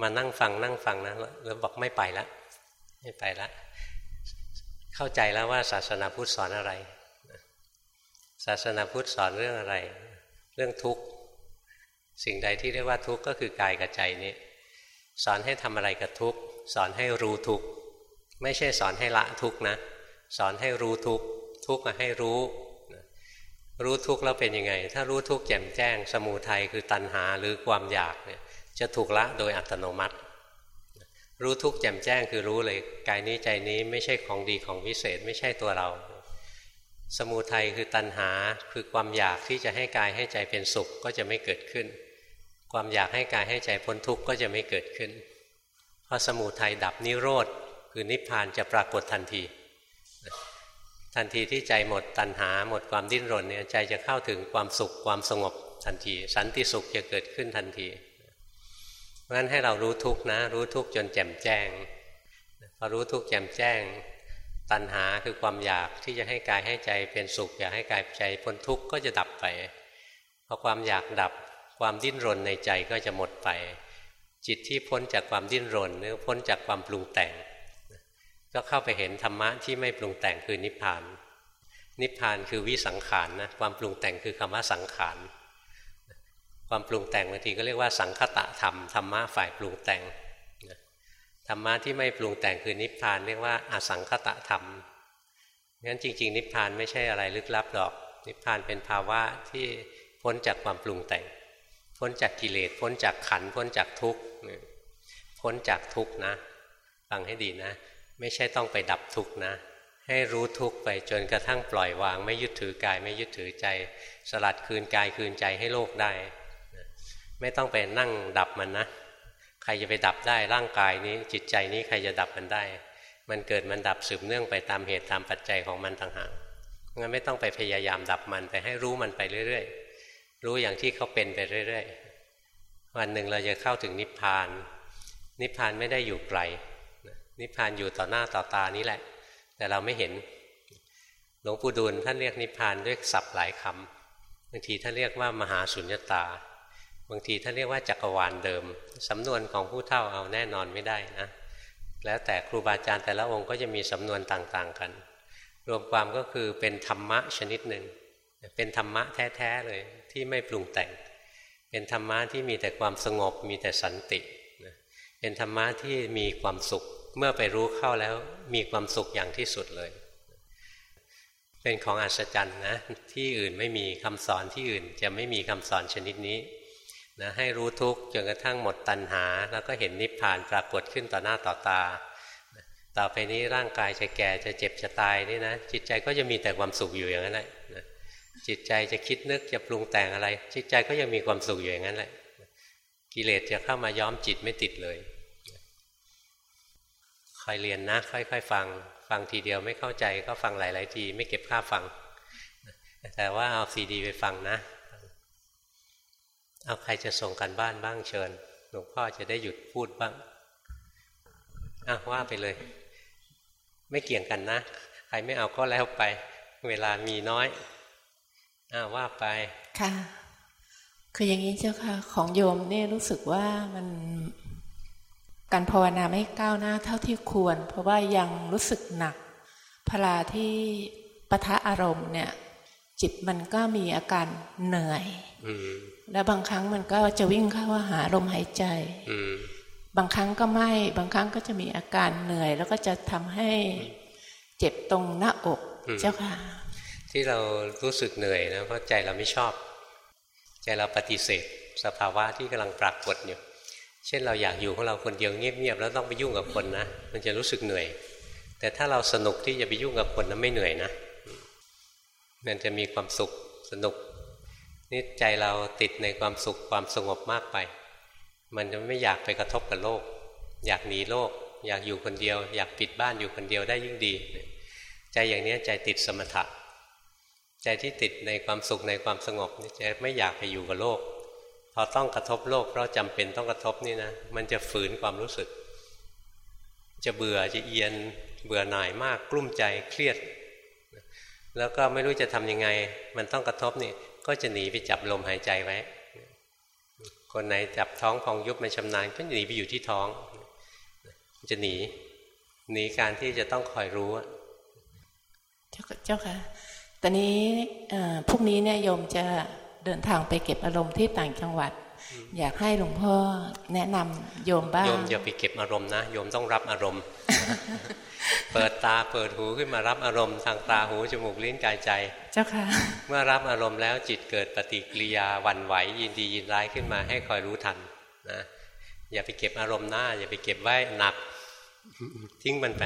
S1: มานั่งฟังนั่งฟังนะแล้วบอกไม่ไปแล้วไม่ไปแล้วเข้าใจแล้วว่าศาสนาพุทธสอนอะไรศาสนาพุทธสอนเรื่องอะไร เรื่องทุกข์สิ่งใดที่เรียกว่าทุกข์ก็คือกายกับใจนี้ สอนให้ทำอะไรกับทุกข์สอนให้รู้ทุกข์ ไม่ใช่สอนให้ละทุกนะ สอนให้รู้ทุกทุกให้รู้ รู้ทุกแล้วเป็นยังไง ถ้ารู้ทุกแจ่มแจ้ง สมูทัยคือตัณหาหรือความอยากเนี่ยจะถูกละโดยอัตโนมัติ รู้ทุกแจ่มแจ้งคือรู้เลยกายนี้ใจนี้ไม่ใช่ของดีของวิเศษ ไม่ใช่ตัวเรา สมุทัยคือตัณหาคือความอยากที่จะให้กายให้ใจเป็นสุขก็จะไม่เกิดขึ้น ความอยากให้กายให้ใจพ้นทุกข์ก็จะไม่เกิดขึ้นเพราะสมุทัยดับนิโรธ คือนิพพานจะปรากฏทันที ทันทีที่ใจหมดตัณหาหมดความดิ้นรนเนี่ยใจจะเข้าถึงความสุขความสงบทันที สันติสุขจะเกิดขึ้นทันทีเพราะฉะนั้นให้เรารู้ทุกข์นะ รู้ทุกข์จนแจ่มแจ้งพอรู้ทุกแจ่มแจ้ง ตัณหาคือความอยากที่จะให้กายให้ใจเป็นสุข อยากให้กายใจพ้นทุกข์ก็จะดับไปพอความอยากดับความดิ้นรนในใจก็จะหมดไป จิตที่พ้นจากความดิ้นรนหรือพ้นจากความปรุงแต่ง ก็เข้าไปเห็นธรรมะที่ไม่ปรุงแต่งคือนิพพาน นิพพานคือวิสังขารนะความปรุงแต่งคือคำว่าสังขารความปรุงแต่งบางทีก็เรียกว่าสังคตะธรรมธรรมะฝ่ายปรุงแต่งธรรมะที่ไม่ปรุงแต่งคือนิพพานเรียกว่าอาสังคตะธรรมงั้นจริง ๆ นิพพานไม่ใช่อะไรลึกลับหรอก นิพพานเป็นภาวะที่พ้นจากความปรุงแต่ง พ้นจากกิเลสพ้นจากขันพ้นจากทุกข์พ้นจากทุกข์นะฟังให้ดีนะ ไม่ใช่ต้องไปดับทุกข์นะ ให้รู้ทุกข์ไปจนกระทั่งปล่อยวาง ไม่ยึดถือกาย ไม่ยึดถือใจ สลัดคืนกายคืนใจให้โลกได้ ไม่ต้องไปนั่งดับมันนะ ใครจะไปดับได้ร่างกายนี้ จิตใจนี้ใครจะดับมันได้ มันเกิดมันดับสืบเนื่องไปตามเหตุตามปัจจัยของมันต่างหากงั้นไม่ต้องไปพยายามดับมันไปให้รู้มันไปเรื่อยๆ รู้อย่างที่เขาเป็นไปเรื่อยๆ วันหนึ่งเราจะเข้าถึงนิพพาน นิพพานไม่ได้อยู่ไกล นิพพานอยู่ต่อหน้าต่อตานี้แหละ แต่เราไม่เห็น หลวงปู่ดูลท่านเรียกนิพพานด้วยศัพท์หลายคำบางทีท่านเรียกว่ามหาสุญญตา บางทีท่านเรียกว่าจักรวาลเดิม สำนวนของผู้เท่าเอาแน่นอนไม่ได้นะ แล้วแต่ครูบาอาจารย์แต่ละองค์ก็จะมีสำนวนต่างๆกัน รวมความก็คือเป็นธรรมะชนิดหนึ่ง เป็นธรรมะแท้ๆเลยที่ไม่ปรุงแต่ง เป็นธรรมะที่มีแต่ความสงบมีแต่สันติ เป็นธรรมะที่มีความสุข เมื่อไปรู้เข้าแล้วมีความสุขอย่างที่สุดเลย เป็นของอัศจรรย์นะ ที่อื่นไม่มีคำสอนที่อื่นจะไม่มีคำสอนชนิดนี้นะให้รู้ทุกข์จนกระทั่งหมดตัณหา แล้วก็เห็นนิพพานปรากฏขึ้นต่อหน้าต่อตา ต่อไปนี้ร่างกายจะแก่จะเจ็บจะตายนี่นะจิตใจก็จะมีแต่ความสุขอยู่อย่างนั้นแหละจิตใจจะคิดนึกจะปรุงแต่งอะไร จิตใจก็ยังมีความสุขอยู่อย่างนั้นแหละ กิเลสจะเข้ามาย้อมจิตไม่ติดเลย คอยเรียนนะ ค่อยๆ ฟัง ฟังทีเดียวไม่เข้าใจก็ฟังหลาย ๆ ที ไม่เก็บค่าฟัง แต่ว่าเอาซีดีไปฟังนะ เอาใครจะส่งกันบ้านบ้างเชิญ หลวงพ่อจะได้หยุดพูดบ้างอะว่าไปเลย ไม่เกี่ยงกันนะ ใครไม่เอาก็แล้วไป เวลามีน้อยอ่าว่าไป
S2: ค่ะ คืออย่างนี้เจ้าค่ะ ของโยมเนี่ยรู้สึกว่ามัน การภาวนาไม่ก้าวหน้าเท่าที่ควร เพราะว่ายังรู้สึกหนักพลาที่ปะทะอารมณ์เนี่ย จิตมันก็มีอาการเหนื่อยและบางครั้งมันก็จะวิ่งเข้าหาลมหายใจบางครั้งก็ไม่ บางครั้งก็จะมีอาการเหนื่อย แล้วก็จะทำให้เจ็บตรงหน้าอกเจ้าค่ะ
S1: ที่เรารู้สึกเหนื่อยนะเพราะใจเราไม่ชอบ ใจเราปฏิเสธ สภาวะที่กำลังปรากฏอยู่ เช่นเราอยากอยู่ของเราคนเดียวเงียบๆแล้วต้องไปยุ่งกับคนนะ มันจะรู้สึกเหนื่อย แต่ถ้าเราสนุกที่จะไปยุ่งกับคนนั้นไม่เหนื่อยนะมันจะมีความสุขสนุกนี่ใจเราติดในความสุขความสงบมากไป มันจะไม่อยากไปกระทบกับโลก อยากหนีโลก อยากอยู่คนเดียว อยากปิดบ้านอยู่คนเดียวได้ยิ่งดี ใจอย่างนี้ใจติดสมถะ ใจที่ติดในความสุขในความสงบนี่จะไม่อยากไปอยู่กับโลก พอต้องกระทบโลกเพราะจำเป็นต้องกระทบนี่นะมันจะฝืนความรู้สึก จะเบื่อจะเอียนเบื่อหน่ายมากกลุ้มใจเครียด แล้วก็ไม่รู้จะทํำยังไง มันต้องกระทบนี่ก็จะหนีไปจับลมหายใจไว้ คนไหนจับท้องพองยุบไม่ชำนาญก็หนีไปอยู่ที่ท้อง จะหนีหนีการที่จะต้องคอยรู้
S2: เจ้าค่ะ ตอนนี้พรุ่งนี้เนี่ยโยมจะ เดินทางไปเก็บอารมณ์ที่ต่างจังหวัด อยากให้หลวงพ่อแนะนำโยมบ้างโย
S1: มอย่าไปเก็บอารมณ์นะโยมต้องรับอารมณ์ เปิดตาเปิดหูขึ้นมารับอารมณ์ทางตาหูจมูกลิ้นกายใจ
S2: เจ้าค่ะ
S1: เมื่อรับอารมณ์แล้วจิตเกิดปฏิกิริยาวันไหว ยินดียินร้ายขึ้นมาให้คอยรู้ทันนะอย่าไปเก็บอารมณ์หน้า อย่าไปเก็บไว้หนัก ทิ้งมันไป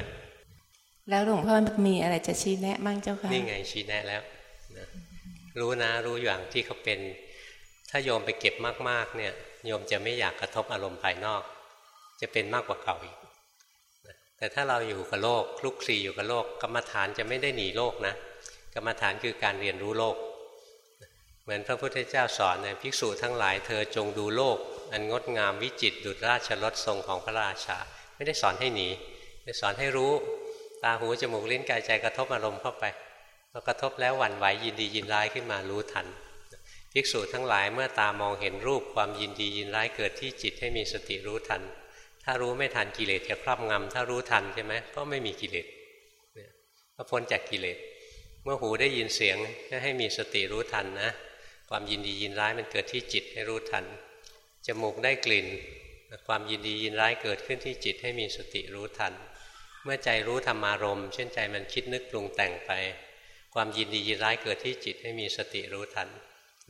S2: แล้วหลวงพ่อมีอะไรจะชี้แนะมั่งเจ้าค่ะ
S1: นี่ไงชี้แนะแล้วนะ รู้นะรู้อย่างที่เขาเป็น ถ้าโยมไปเก็บมากๆเนี่ยโยมจะไม่อยากกระทบอารมณ์ภายนอก จะเป็นมากกว่าเก่าอีกแต่ถ้าเราอยู่กับโลกคลุกคลีอยู่กับโลก กรรมฐานจะไม่ได้หนีโลกนะ กรรมฐานคือการเรียนรู้โลก เหมือนพระพุทธเจ้าสอนเนี่ยภิกษุทั้งหลายเธอจงดูโลก อันงดงามวิจิตดุจราชรถทรงของพระราชา ไม่ได้สอนให้หนีได้สอนให้รู้ ตาหูจมูกลิ้นกายใจกระทบอารมณ์เข้าไป กระทบแล้วหวั่นไหวยินดียินร้ายขึ้นมารู้ทันภิกษุทั้งหลายเมื่อตามองเห็นรูปความยินดียินร้ายเกิดที่จิตให้มีสติรู้ทัน ถ้ารู้ไม่ทันกิเลสจะครอบงำถ้ารู้ทันใช่ไหมก็ไม่มีกิเลสก็พ้นจากกิเลส เมื่อหูได้ยินเสียงก็ให้มีสติรู้ทันนะความยินดียินร้ายมันเกิดที่จิตให้รู้ทันจมูกได้กลิ่น ความยินดียินร้ายเกิดขึ้นที่จิตให้มีสติรู้ทัน เมื่อใจรู้ธรรมารมเช่นใจมันคิดนึกปรุงแต่งไป ความยินดียินร้ายเกิดที่จิตให้มีสติรู้ทัน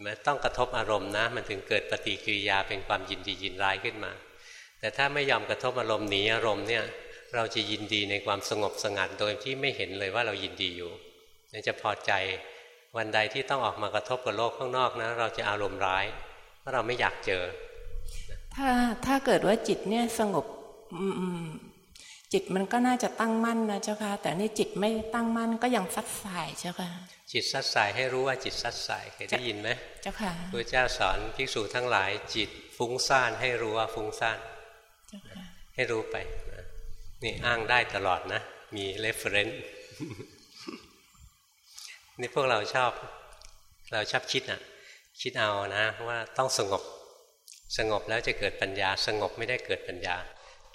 S1: มต้องกระทบอารมณ์นะ มันถึงเกิดปฏิกิริยาเป็นความยินดียินร้ายขึ้นมา แต่ถ้าไม่ยอมกระทบอารมณ์หนีอารมณ์เนี่ยเราจะยินดีในความสงบสงัดโดยที่ไม่เห็นเลยว่าเรายินดีอยู่จะพอใจวันใดที่ต้องออกมากระทบกับโลกข้างนอกนะ เราจะอารมณ์ร้ายเพราะเราไม่อยากเจอ
S2: ถ้าถ้าเกิดว่าจิตเนี่ยสงบ จิตมันก็น่าจะตั้งมั่นนะเจ้าค่ะ แต่นี่จิตไม่ตั้งมั่นก็ยังซัดสายเจ้าค่ะ
S1: จิตซัดสายให้รู้ว่าจิตซัดสายเคยได้ยินไหม
S2: เจ้าค่ะ
S1: พระเจ้าสอนภิกษุทั้งหลายจิตฟุ้งซ่านให้รู้ว่าฟุ้งซ่านให้รู้ไปนี่อ้างได้ตลอดนะ มี reference นี่พวกเราชอบ เราชอบคิดอะ คิดเอานะ ว่าต้องสงบ สงบแล้วจะเกิดปัญญา สงบไม่ได้เกิดปัญญา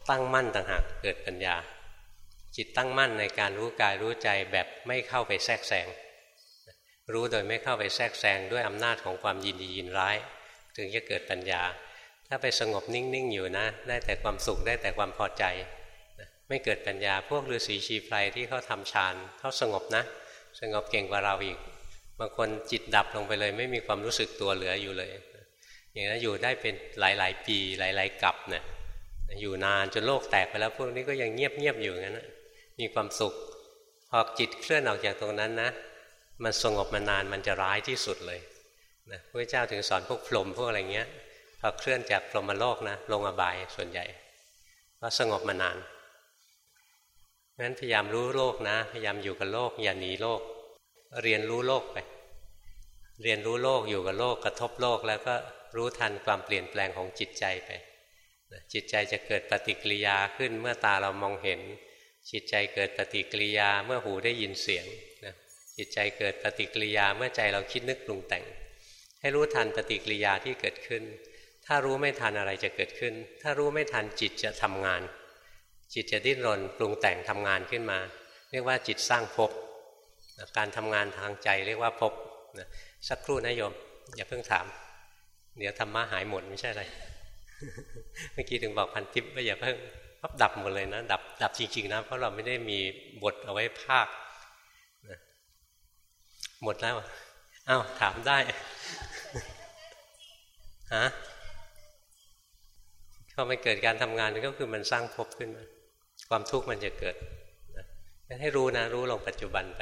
S1: ตั้งมั่นต่างหากเกิดปัญญา จิตตั้งมั่นในการรู้กายรู้ใจแบบไม่เข้าไปแทรกแซงรู้โดยไม่เข้าไปแทรกแซงด้วยอำนาจของความยินดียินร้าย ถึงจะเกิดปัญญา ถ้าไปสงบนิ่งๆอยู่นะ ได้แต่ความสุขได้แต่ความพอใจ ไม่เกิดปัญญาพวกฤาษีชีไพรที่เขาทำฌานเขาสงบนะ สงบเก่งกว่าเราอีกบางคนจิตดับลงไปเลย ไม่มีความรู้สึกตัวเหลืออยู่เลย อย่างนั้นอยู่ได้เป็นหลายๆ ปีหลาย ๆกับเนะี่ย อยู่นานจนโลกแตกไปแล้ว พวกนี้ก็ยังเงียบๆอยู่งั้นนะมีความสุขพอจิตเคลื่อนออกจากตรงนั้นนะ มันสงบมานานมันจะร้ายที่สุดเลยนะพระเจ้าถึงสอนพวกพรหมพวกอะไรเงี้ยพอเคลื่อนจากพรหมโลกนะลงอบายส่วนใหญ่ก็สงบมานานงั้นพยายามรู้โลกนะ พยายามอยู่กับโลกอย่าหนีโลก เรียนรู้โลกไป เรียนรู้โลกอยู่กับโลกกระทบโลกแล้วก็รู้ทันความเปลี่ยนแปลงของจิตใจไป จิตใจจะเกิดปฏิกิริยาขึ้นเมื่อตาเรามองเห็น จิตใจเกิดปฏิกิริยาเมื่อหูได้ยินเสียงจิตใจเกิดปฏิกิริยาเมื่อใจเราคิดนึกปรุงแต่ง ให้รู้ทันปฏิกิริยาที่เกิดขึ้น ถ้ารู้ไม่ทันอะไรจะเกิดขึ้น ถ้ารู้ไม่ทันจิตจะทำงาน จิตจะดิ้นรนปรุงแต่งทำงานขึ้นมา เรียกว่าจิตสร้างภพการทำงานทางใจเรียกว่าภพสักครู่นะโยมอย่าเพิ่งถาม เดี๋ยวธรรมะหายหมดไม่ใช่อะไร เมื่อกี้ถึงบอกพันทิพย์ว่าอย่าเพิ่งพับดับหมดเลยนะ ดับดับจริงๆนะ เพราะเราไม่ได้มีบทเอาไว้ภาคหมดแล้วอ้าวถามได้ฮะพอมันเกิดการทำงานก็คือมันสร้างภพขึ้นมาความทุกข์มันจะเกิดนะให้รู้นะ รู้ลงปัจจุบันไป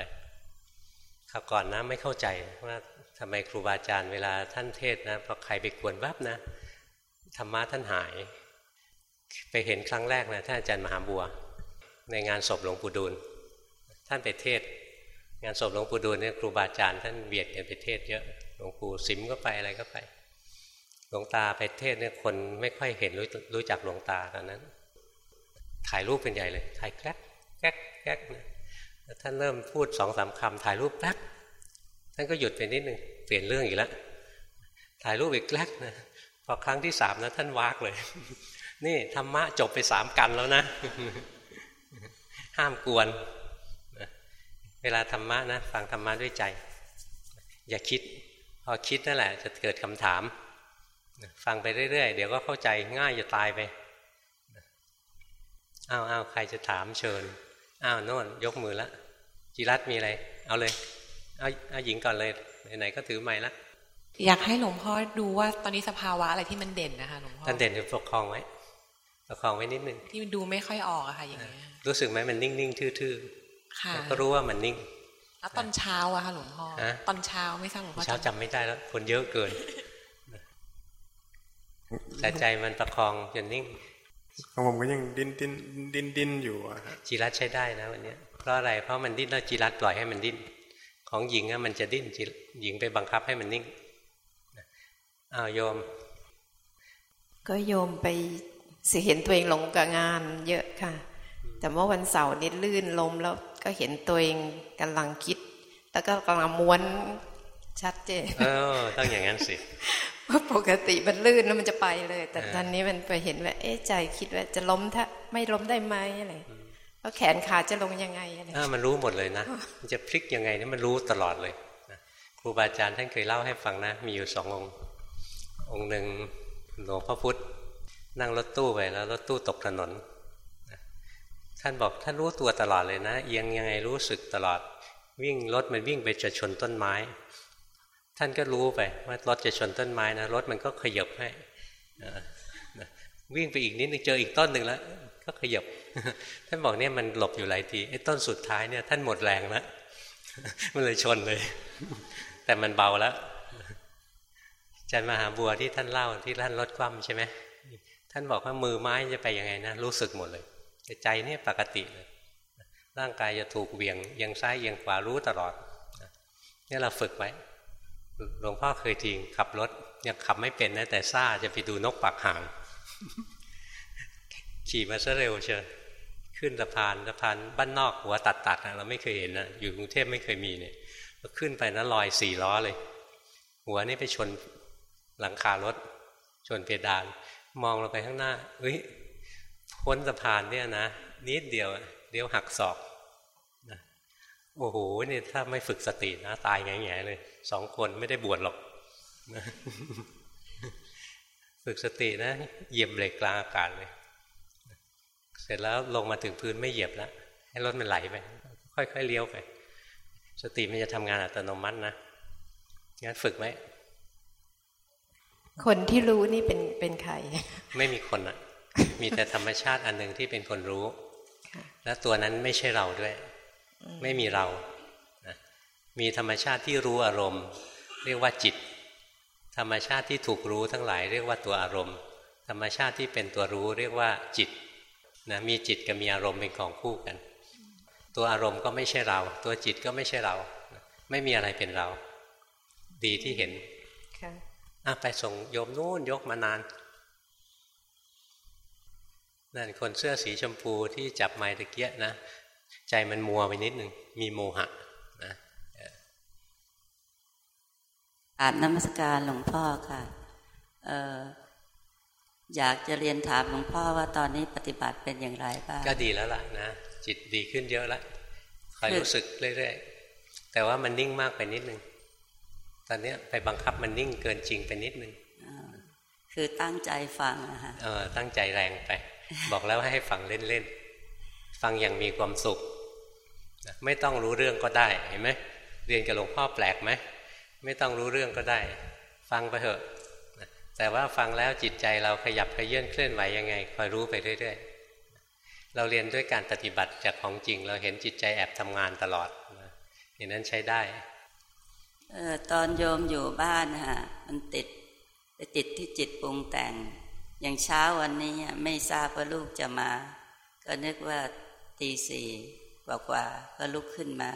S1: ข้าก่อนนะไม่เข้าใจว่าทำไมครูบาอาจารย์เวลาท่านเทศนะพอใครไปกวนวับนะ ธรรมะท่านหาย ไปเห็นครั้งแรกนะท่านอาจารย์มหาบัว ในงานศพหลวงปู่ดูลท่านไปเทศ งานศพหลวงปู่ดูลเนี่ยครูบาอาจารย์ท่านเบียดกันไปเทศเยอะหลวงปู่สิมก็ไปอะไรก็ไป หลวงตาไปเทศเนี่ยคนไม่ค่อยเห็นรู้รู้จักหลวงตาตอนนั้น ถ่ายรูปเป็นใหญ่เลยถ่ายแกล้แกล้แกล้นะท่านเริ่มพูดสองสามคำถ่ายรูปแป๊บท่านก็หยุดไปนิดนึงเปลี่ยนเรื่องอีกแล้วถ่ายรูปอีกแกล้นะ พอครั้งที่สามนะท่านวากเลย นี่ธรรมะจบไปสามกันแล้วนะ ห้ามกวน เวลาธรรมะนะฟังธรรมะด้วยใจ อย่าคิด พอคิดนั่นแหละ จะเกิดคำถาม ฟังไปเรื่อย ๆ เดี๋ยวก็เข้าใจง่ายจะตายไปอ้าวอ้าวใครจะถามเชิญอ้าวโน่นยกมือละจิรัตมีอะไร เอาเลย เอาเอาหญิงก่อนเลยไหนๆก็ถือไม้ละ
S3: อยากให้หลวงพ่อดูว่าตอนนี้สภาวะอะไรที่มันเด่นนะคะหลวงพ่อ
S1: ท่านเด่นคือปกครองไว้ปกครองไว้นิดนึง
S3: ที่ดูไม่ค่อยออกอะค่ะอย่างเงี้ย
S1: รู้สึกไหมมันนิ่งๆทื่อก็รู้ว่ามันนิ่ง
S3: แล้วตอนเช้าอะค่ะหลวงพ่อตอนเช้าไม่ทราบหลวงพ่อ
S1: เช้าจำไม่ได้แล้วคนเยอะเกินแต่ใจมันประคองจนนิ่ง
S4: ของผมก็ยังดิ้นดิ้นดิ้นดิ้นอยู่อะ
S1: จีรัตใช้ได้นะวันนี้เพราะอะไรเพราะมันดิ้นแล้วจีรัตปล่อยให้มันดิ้น ของหญิงอะมันจะดิ้นหญิงไปบังคับให้มันนิ่ง อ้าวโยม
S5: ก็โยมไปสิเห็นตัวเองหลงกับงานเยอะค่ะ แต่เมื่อวันเสาร์นี่ลื่นลมแล้วก็เห็นตัวเองกำลังคิด แล้วก็กำลังม้วนชัดเจน
S1: เออต้องอย่างนั้นสิ
S5: ว่าปกติมันลื่นแล้วมันจะไปเลย แต่ตอนนี้มันไปเห็นว่าเอ๊ะใจคิดว่าจะล้มถ้าไม่ล้มได้ไหมอะไรแล้วแขนขาจะลงยังไงอะไร
S1: อ่ามันรู้หมดเลยนะมันจะพลิกยังไงนี่มันรู้ตลอดเลยนะครูบาอาจารย์ท่านเคยเล่าให้ฟังนะ มีอยู่สององค์ องค์หนึ่งหลวงพ่อพุธนั่งรถตู้ไปแล้วรถตู้ตกถนน ท่านบอกท่านรู้ตัวตลอดเลยนะ เอียงยังไงรู้สึกตลอด วิ่งรถมันวิ่งไปจะชนต้นไม้ ท่านก็รู้ไปว่ารถจะชนต้นไม้นะรถมันก็ขยับให้วิ่งไปอีกนิดนึงเจออีกต้นหนึ่งแล้วก็ขยับท่านบอกเนี่ยมันหลบอยู่หลายทีไอ้ต้นสุดท้ายเนี่ยท่านหมดแรงแล้วมันเลยชนเลย แต่มันเบาแล้ว จารย์มหาบัวที่ท่านเล่าที่ท่านลดความใช่ไหมท่านบอกว่ามือไม้จะไปยังไงนะรู้สึกหมดเลยแต่ใจเนี่ยปกติเลย ร่างกายจะถูกเวียงยังซ้ายยังขวารู้ตลอดนี่เราฝึกไว้หลวงพ่อเคยทิ้งขับรถยังขับไม่เป็นนะแต่ซ่าจะไปดูนกปากห่างขี่มาซะเร็วเชียวขึ้นสะพานสะพานบ้านนอกหัวตัดตัดเราไม่เคยเห็นนะอยู่กรุงเทพไม่เคยมีเนี่ยขึ้นไปนะลอยสี่ล้อเลย หัวนี่ไปชน หลังคารถชนเพดาน มองลงไปข้างหน้าเฮ้ยพ้นสะพานเนี่ยนะนิดเดียวเดี๋ยวหักศอกนะโอ้โหนี่ถ้าไม่ฝึกสตินะตายแง่ๆเลยสองคนไม่ได้บวชหรอกนะฝึกสตินะเหยียบเบรกกลางอากาศเลย เสร็จแล้วลงมาถึงพื้นไม่เหยียบแล้วให้รถมันไหลไปค่อยๆเลี้ยวไป สติมันจะทำงานอัตโนมัตินะงั้นฝึกไหม
S5: คนที่รู้นี่เป็นเป็นใคร
S1: ไม่มีคนอะมีแต่ธรรมชาติอันหนึ่งที่เป็นคนรู้ แล้วตัวนั้นไม่ใช่เราด้วย ไม่มีเรานะมีธรรมชาติที่รู้อารมณ์ เรียกว่าจิต ธรรมชาติที่ถูกรู้ทั้งหลาย เรียกว่าตัวอารมณ์ ธรรมชาติที่เป็นตัวรู้เรียกว่าจิตนะมีจิตกับมีอารมณ์เป็นของคู่กัน ตัวอารมณ์ก็ไม่ใช่เรา ตัวจิตก็ไม่ใช่เรา ไม่มีอะไรเป็นเรา ดีที่เห็น
S5: ค่ะ
S1: อะไปส่งโยมนู่นยกมานานนั่นคนเสื้อสีชมพูที่จับไม้ตะเกียนะ ใจมันมัวไปนิดหนึ่งมีโมหะนะ
S6: อาบน้ำมศการหลวงพ่อค่ะเอออยากจะเรียนถามหลวงพ่อว่าตอนนี้ปฏิบัติเป็นอย่างไรบ้าง
S1: ก็ดีแล้วล่ะนะจิตดีขึ้นเยอะแล้วคอย
S6: คือ
S1: รู้สึกเรื่อยๆแต่ว่ามันนิ่งมากไปนิดนึง ตอนเนี้ยไปบังคับมันนิ่งเกินจริงไปนิดนึง
S6: อ่าคือตั้งใจฟังนะฮะ
S1: เออตั้งใจแรงไป บอกแล้วให้ฟังเล่นๆ ฟังอย่างมีความสุขนะไม่ต้องรู้เรื่องก็ได้เห็นไหมเรียนกับหลวงพ่อแปลกไหมไม่ต้องรู้เรื่องก็ได้ ฟังไปเถอะนะแต่ว่าฟังแล้วจิตใจเราขยับขยื่นเคลื่อนไหวยังไงคอยรู้ไปเรื่อยๆ เราเรียนด้วยการปฏิบัติจากของจริง เราเห็นจิตใจแอบทำงานตลอดนะอย่างนั้นใช้ได้
S6: เออตอนโยมอยู่บ้านนะฮะมันติดไปติดที่จิตปรุงแต่ง อย่างเช้าวันนี้อะไม่ทราบว่าลูกจะมา ก็นึกว่าตีสี่กว่าๆก็ลุกขึ้นมา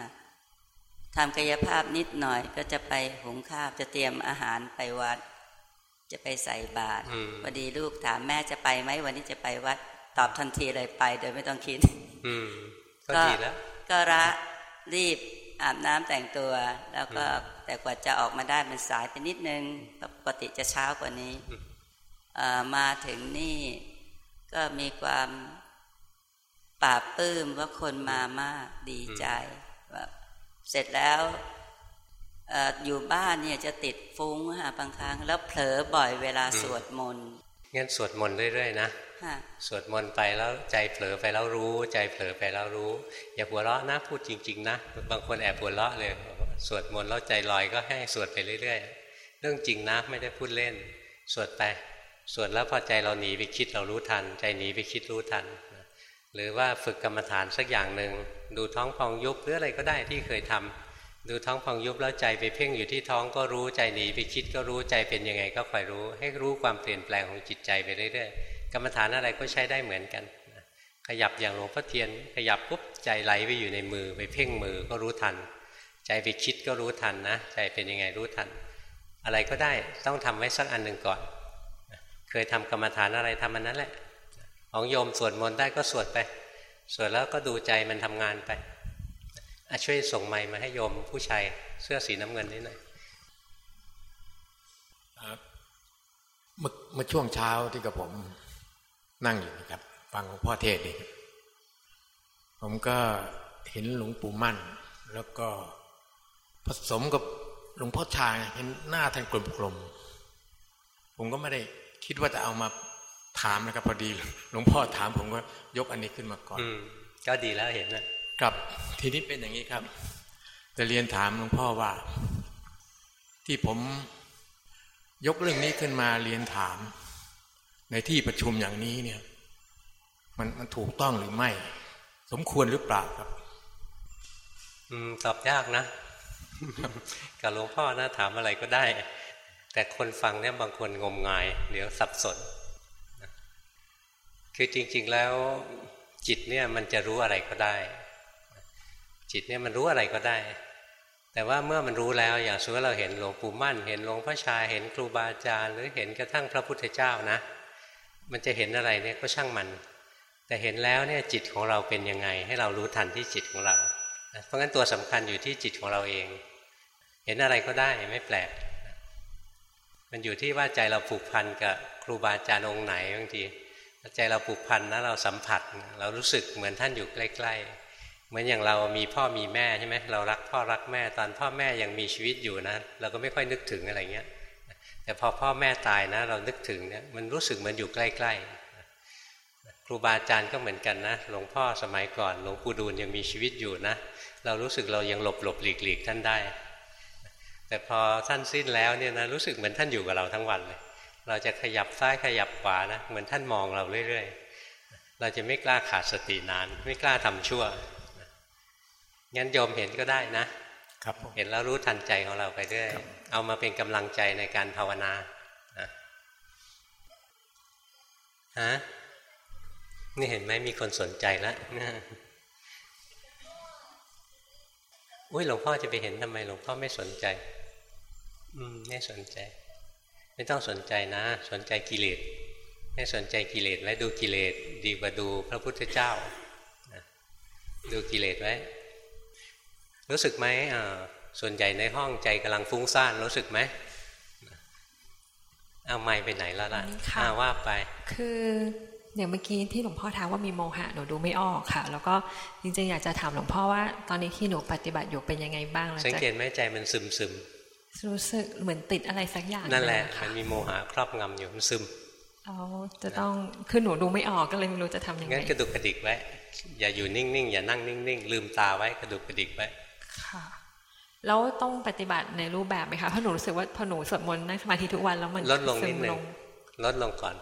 S6: ทำกายภาพนิดหน่อยก็จะไปหุงข้าวจะเตรียมอาหารไปวัด จะไปใส่บาตร
S1: อืม
S6: พอดีลูกถามแม่จะไปไหมวันนี้จะไปวัด ตอบทันทีเลยไป โดยไม่ต้องคิด
S1: อืมก็ดีแล้ว
S6: ก็ระรีบ อาบน้ำแต่งตัว แล้วก็แต่กว่าจะออกมาได้มันสายไปนิดนึงปกติจะเช้ากว่านี้เอ่อมาถึงนี่ก็มีความปลาบปลื้มว่าคนมามากดีใจว่าเสร็จแล้วเอออยู่บ้านเนี่ยจะติดฟุ้งฮะบางครั้ง แล้วเผลอบ่อยเวลาสวดมนต์
S1: งั้นสวดมนต์เรื่อยๆนะ
S6: ฮะ
S1: สวดมนต์ไปแล้วใจเผลอไปแล้วรู้ ใจเผลอไปแล้วรู้ อย่าหัวเราะนะพูดจริง ๆ นะ บางคนแอบหัวเราะเลย สวดมนต์แล้วใจลอยก็ให้สวดไปเรื่อย ๆ เรื่องจริงนะไม่ได้พูดเล่น สวดไปสวดแล้วพอใจเราหนีไปคิดเรารู้ทัน ใจหนีไปคิดรู้ทัน หรือว่าฝึกกรรมฐานสักอย่างหนึ่งดูท้องพองยุบหรืออะไรก็ได้ที่เคยทำดูท้องพองยุบแล้วใจไปเพ่งอยู่ที่ท้องก็รู้ใจหนีไปคิดก็รู้ใจเป็นยังไงก็คอยรู้ ให้รู้ความเปลี่ยนแปลงของจิตใจไปเรื่อยๆ กรรมฐานอะไรก็ใช้ได้เหมือนกันขยับอย่างหลวงพ่อเทียน ขยับปุ๊บใจไหลไปอยู่ในมือ ไปเพ่งมือก็รู้ทัน ใจไปคิดก็รู้ทันนะใจเป็นยังไงรู้ทัน อะไรก็ได้ต้องทำไว้สักอันหนึ่งก่อน เคยทำกรรมฐานอะไรทำมันนั้นแหละ ของโยมสวดมนต์ได้ก็สวดไปสวดแล้วก็ดูใจมันทำงานไปช่วยส่งไม้มาให้โยมผู้ชายเสื้อสีน้ำเงินนิดหน่อย
S7: เมื่อช่วงเช้าที่กับผม นั่งอยู่นะครับฟังหลวงพ่อเทศนี่ผมก็เห็นหลวงปู่มั่น แล้วก็ผสมกับหลวงพ่อชายเห็นหน้าท่านกลมๆผมก็ไม่ได้คิดว่าจะเอามาถามนะครับพอดีหลวงพ่อถามผมก็ยกอันนี้ขึ้นมาก่อนอ
S1: ก็ดีแล้วเห็นนะ
S7: ครับทีนี้เป็นอย่างนี้ครับ จะเรียนถามหลวงพ่อว่า ที่ผมยกเรื่องนี้ขึ้นมาเรียนถาม ในที่ประชุมอย่างนี้เนี่ย มันมันถูกต้องหรือไม่ สมควรหรือเปล่าครับ
S1: อืมตอบยากนะกับหลวงพ่อนะถามอะไรก็ได้ แต่คนฟังเนี่ยบางคนงมงาย เดี๋ยวสับสน คือจริง ๆ แล้วจิตเนี่ยมันจะรู้อะไรก็ได้ จิตเนี่ยมันรู้อะไรก็ได้ แต่ว่าเมื่อมันรู้แล้วอย่างสมมติเราเห็นหลวงปู่มั่น เห็นหลวงพ่อชาเห็นครูบาอาจารย์ หรือเห็นกระทั่งพระพุทธเจ้านะ มันจะเห็นอะไรเนี่ยก็ช่างมัน แต่เห็นแล้วเนี่ยจิตของเราเป็นยังไง ให้เรารู้ทันที่จิตของเรา เพราะงั้นตัวสำคัญอยู่ที่จิตของเราเอง เห็นอะไรก็ได้ไม่แปลก มันอยู่ที่ว่าใจเราผูกพันกับครูบาอาจารย์องค์ไหนบางทีใจเราผูกพันนะเราสัมผัส เรารู้สึกเหมือนท่านอยู่ใกล้ๆ เหมือนอย่างเรามีพ่อมีแม่ใช่ไหมเรารักพ่อรักแม่ตอนพ่อแม่ยังมีชีวิตอยู่นะเราก็ไม่ค่อยนึกถึงอะไรเงี้ย แต่พอพ่อแม่ตายนะ เรานึกถึงเนี่ยมันรู้สึกเหมือนอยู่ใกล้ๆ ครูบาอาจารย์ก็เหมือนกันนะ หลวงพ่อสมัยก่อนหลวงปู่ดูลยังมีชีวิตอยู่นะ เรารู้สึกเรายังหลบหลบหลีกหลีกท่านได้ แต่พอท่านสิ้นแล้วเนี่ยนะรู้สึกเหมือนท่านอยู่กับเราทั้งวันเลย เราจะขยับซ้ายขยับขวานะเหมือนท่านมองเราเรื่อยๆ เราจะไม่กล้าขาดสตินาน ไม่กล้าทำชั่วงั้นโยมเห็นก็ได้นะ
S7: ครับ
S1: เห็นแล้วรู้ทันใจของเราไปเรื่อยเอามาเป็นกำลังใจในการภาวนาฮะนี่เห็นไหมมีคนสนใจแล้วอุ้ยหลวงพ่อจะไปเห็นทำไมหลวงพ่อไม่สนใจ อืมไม่สนใจ ไม่ต้องสนใจนะ สนใจกิเลสให้สนใจกิเลสไว้ดูกิเลสดีกว่าดูพระพุทธเจ้าดูกิเลสไว้ รู้สึกไหมส่วนใหญ่ในห้องใจกำลังฟุ้งซ่านรู้สึกไหมเอาไม่ไปไหนแล้วล่ะาว่าไป
S3: คืออย่างเมื่อกี้ที่หลวงพ่อถามว่ามีโมหะหนูดูไม่ออกค่ะ แล้วก็จริงๆอยากจะถามหลวงพ่อว่า ตอนนี้ที่หนูปฏิบัติอยู่เป็นยังไงบ้าง
S1: สังเกตไหมใจมันซึมซึม
S3: รู้สึกเหมือนติดอะไรสักอย่าง
S1: นั่นแหละมันมีโมหะครอบงำอยู่มันซึม
S3: อ๋อจะต้องคือหนูดูไม่ออกก็เลยไม่รู้จะทำยังไงงั้
S1: นกระดุกกระดิกไว้อย่าอยู่นิ่งๆอย่านั่งนิ่งๆลืมตาไว้กระดุกกระดิกไว้
S3: ค่ะแล้วต้องปฏิบัติในรูปแบบไหมคะเพราะหนูรู้สึกว่าพอหนูสวดมนต์นั่งสมาธิทุกวันแล้วมัน
S1: ลดลงนิดนึงลดลงก่อน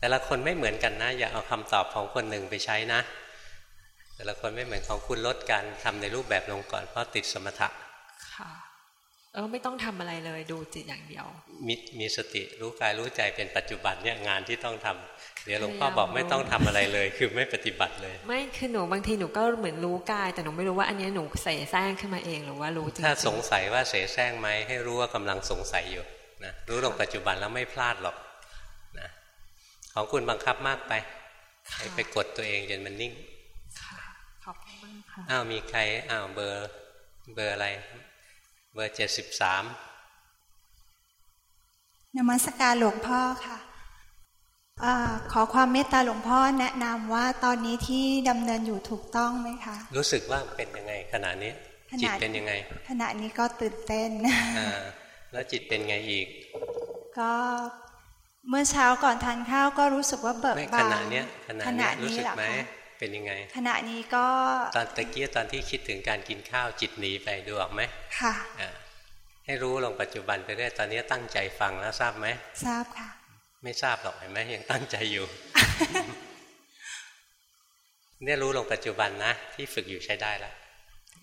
S1: แต่ละคนไม่เหมือนกันนะ อย่าเอาคำตอบของคนหนึ่งไปใช้นะ แต่ละคนไม่เหมือนของคุณลดการทำในรูปแบบลงก่อนเพราะติดสมถะ
S3: ค่ะเออไม่ต้องทำอะไรเลยดูจิตอย่างเดียว
S1: มีมีสติรู้กายรู้ใจเป็นปัจจุบันเนี่ยงานที่ต้องทำ เดี๋ยวหลวงพ่อบอกไม่ต้องทำอะไรเลย คือไม่ปฏิบัติเลย
S3: ไม่คือหนูบางทีหนูก็เหมือนรู้กาย แต่หนูไม่รู้ว่าอันนี้หนูเสแสร้งขึ้นมาเองหรือว่ารู้จริง
S1: ถ้าสงสัยว่าเสแสร้งไหมให้รู้ว่ากำลังสงสัยอยู่นะรู้ลงปัจจุบันแล้วไม่พลาดหรอกนะของคุณบังคับมากไปให้ไปกดตัวเองจนมันนิ่ง
S3: ขอบคุณมากค่ะ
S1: อ้าวมีใครอ้าวเบอร์เบอร์อะไร เบอร์เจ็ดสิบสาม
S8: นมัสการหลวงพ่อค่ะ อขอความเมตตาหลวงพ่อแนะนำว่าตอนนี้ที่ดำเนินอยู่ถูกต้องไหมคะ
S1: รู้สึกว่าเป็นยังไงขณะนี้จิตเป็นยังไง
S8: ขณะนี้ก็ตื่นเต้น
S1: แล้วจิตเป็นไงอีก
S8: ก็เมื่อเช้าก่อนทานข้าวก็รู้สึกว่าเบิกบานข
S1: ณะนี้ขณะนี้รู้สึกไหมเป็นยังไง
S8: ขณะนี้ก็
S1: ตอนตะกี้ตอนที่คิดถึงการกินข้าวจิตหนีไปดูออกไหม
S8: ค่ะ
S1: ให้รู้ลงปัจจุบันไปเรื่อยตอนนี้ตั้งใจฟังแล้วทราบไหม
S8: ทราบค่ะ
S1: ไม่ทราบหรอกเห็นไหมยังตั้งใจอยู่ เนี่ยรู้ลงปัจจุบันนะ ที่ฝึกอยู่ใช้ได้ละ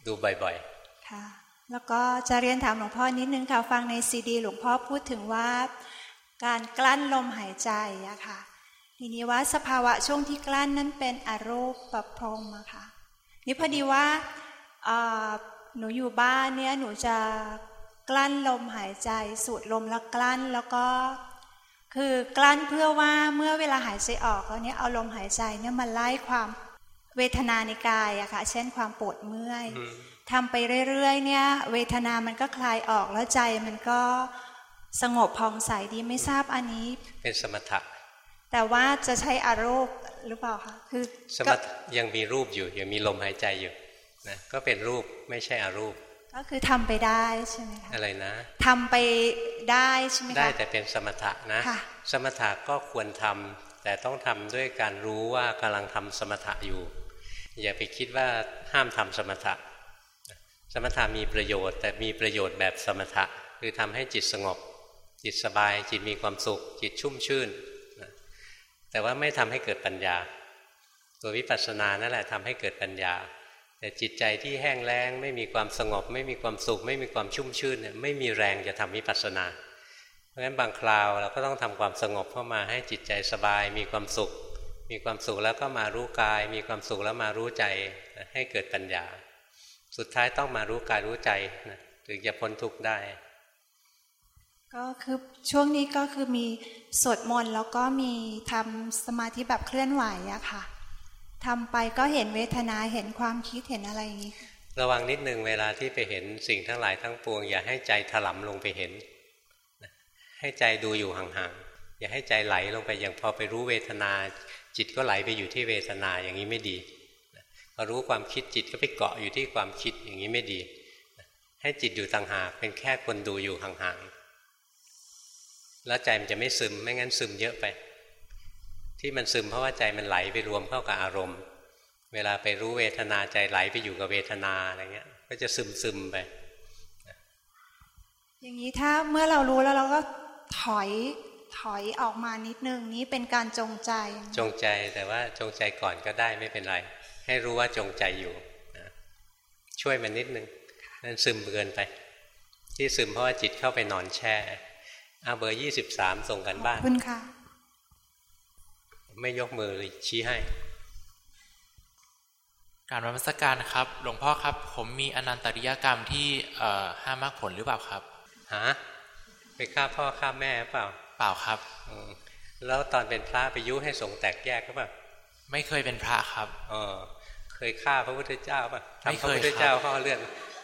S1: ดูบ่อย
S8: ๆ ค่ะ แล้วก็จะเรียนถามหลวงพ่อนิดนึงค่ะฟังในซีดี หลวงพ่อพูดถึงว่า การกลั้นลมหายใจอะค่ะทีนี้ว่าสภาวะช่วงที่กลั้นนั้นเป็นอารมณ์ประพรมอะค่ะนี่พอดีว่าหนูอยู่บ้านเนี่ยหนูจะกลั้นลมหายใจสูดลมแล้วกลั้นแล้วก็ คือกลั้นเพื่อว่าเมื่อเวลาหายใจออกแล้วเนี่ยเอาลมหายใจเนี่ยมาไล่ความเวทนาในกายอะค่ะ เช่นความปวดเมื่อยทำไปเรื่อยๆ เนี่ย เวทนามันก็คลายออกแล้วใจมันก็สงบพองใสดีไม่ทราบอันนี้
S1: เป็นสมถะ
S8: แต่ว่าจะใช้อารมณ์หรือเปล่าคะคือ
S1: สมถะยังมีรูปอยู่ยังมีลมหายใจอยู่นะก็เป็นรูปไม่ใช่อารูป
S8: ก็คือทำไปได้ใช่ไหมคะ
S1: อะไรนะ
S8: ทำไปได้ใช่ไหมคะ
S1: ได้แต่เป็นสมถะนะ
S8: ค่ะ
S1: สมถะก็ควรทำแต่ต้องทำด้วยการรู้ว่ากำลังทำสมถะอยู่ อย่าไปคิดว่าห้ามทำสมถะ สมถะมีประโยชน์ แต่มีประโยชน์แบบสมถะ คือทำให้จิตสงบ จิตสบาย จิตมีความสุข จิตชุ่มชื่นนะแต่ว่าไม่ทำให้เกิดปัญญา ตัววิปัสสนานั่นแหละทำให้เกิดปัญญา แต่จิตใจที่แห้งแล้ง ไม่มีความสงบ ไม่มีความสุข ไม่มีความชุ่มชื่นเนี่ยไม่มีแรงจะทำวิปัสสนา เพราะฉะนั้นบางคราวเราก็ต้องทำความสงบเข้ามาให้จิตใจสบาย มีความสุข มีความสุขแล้วก็มารู้กาย มีความสุขแล้วมารู้ใจให้เกิดปัญญา สุดท้ายต้องมารู้กายรู้ใจนะถึงจะพ้นทุกข์ได้
S8: ก็คือช่วงนี้ก็คือมีสวดมนต์แล้วก็มีทำสมาธิแบบเคลื่อนไหวอะค่ะ ทำไปก็เห็นเวทนาเห็นความคิดเห็นอะไรอย่างนี้
S1: ระวังนิดนึงเวลาที่ไปเห็นสิ่งทั้งหลายทั้งปวง อย่าให้ใจถลำลงไปเห็น ให้ใจดูอยู่ห่างๆอย่าให้ใจไหลลงไปอย่างพอไปรู้เวทนา จิตก็ไหลไปอยู่ที่เวทนาอย่างนี้ไม่ดีพอรู้ความคิดจิตก็ไปเกาะอยู่ที่ความคิดอย่างนี้ไม่ดี ให้จิตอยู่ต่างหากเป็นแค่คนดูอยู่ห่างๆแล้วใจมันจะไม่ซึมไม่งั้นซึมเยอะไป ที่มันซึมเพราะว่าใจมันไหลไปรวมเข้ากับอารมณ์ เวลาไปรู้เวทนาใจไหลไปอยู่กับเวทนาอะไรเงี้ย ก็จะซึมซึมไป
S8: อย่างนี้ถ้าเมื่อเรารู้แล้วเราก็ถอยถอยออกมานิดนึงนี้เป็นการจงใจ
S1: จงใจแต่ว่าจงใจก่อนก็ได้ไม่เป็นไร ให้รู้ว่าจงใจอยู่นะช่วยมันนิดนึงนั่นซึมเกินไป ที่ซึมเพราะว่าจิตเข้าไปนอนแช่เอาเบอร์ยี่สิบสามส่งกันบ้าน
S8: ขอบคุณค่ะ
S1: ไม่ยกมือเลยชี้ให้
S9: การนมัสการครับ หลวงพ่อครับ ผมมีอนันตริยกรรมที่เอ่อห้ามมรรคผลหรือเปล่าครับ
S1: หาไปฆ่าพ่อฆ่าแม่เปล่า
S9: เปล่าครับ
S1: อืมแล้วตอนเป็นพระไปยุให้สงฆ์แตกแยกก็เปล่า
S9: ไม่เคยเป็นพระครับ
S1: เออเคยฆ่าพระพุทธเจ้าป่ะ
S9: ไม่
S1: ทำพระ
S9: เคย
S1: พุทธเจ้าข้อเลื่อน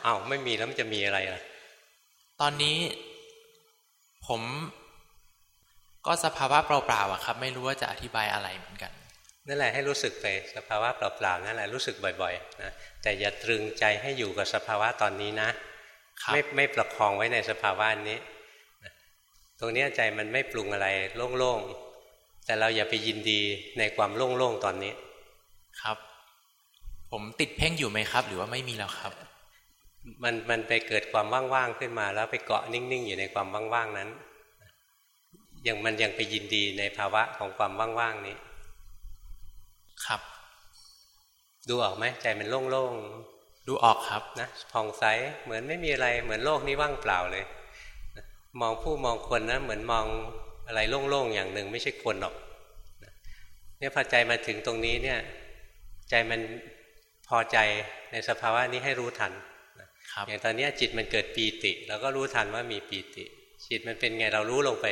S1: อ้าวไม่มีแล้วมันจะมีอะไรอะ
S9: ตอนนี้ผม ก็สภาวะเปล่าๆอะครับ ไม่รู้ว่าจะอธิบายอะไรเหมือนกัน
S1: นั่นแหละให้รู้สึกไปสภาวะเปล่าๆนั่นแหละรู้สึกบ่อยๆนะแต่อย่าตรึงใจให้อยู่กับสภาวะตอนนี้นะครับไม่ไม่ประคองไว้ในสภาวะนี้นะตรงเนี้ยใจมันไม่ปรุงอะไรโล่งๆแต่เราอย่าไปยินดีในความโล่งๆตอนนี้
S9: ครับ ผมติดเพ่งอยู่ไหมครับ หรือว่าไม่มีแล้วครับ
S1: มันมันไปเกิดความว่างๆขึ้นมา แล้วไปเกาะนิ่งๆ อยู่ในความว่างๆนั้น ยังมันยังไปยินดีในภาวะของความว่างๆนี้
S9: ครับ
S1: ดูออกไหมใจมันโล่ง
S9: ดูออกครับ
S1: ๆนะผ่องใสเหมือนไม่มีอะไรเหมือนโลกนี้ว่างเปล่าเลยนะมองผู้มองคนนะเหมือนมองอะไรโล่งๆอย่างหนึ่งไม่ใช่คนหรอกนะเนี่ยพอใจมาถึงตรงนี้เนี่ย ใจมันพอใจในสภาวะนี้ให้รู้ทัน
S9: ครับ
S1: อย่างตอนเนี้ยจิตมันเกิดปีติเราก็รู้ทันว่ามีปีติ จิตมันเป็นไงเรารู้ลงไป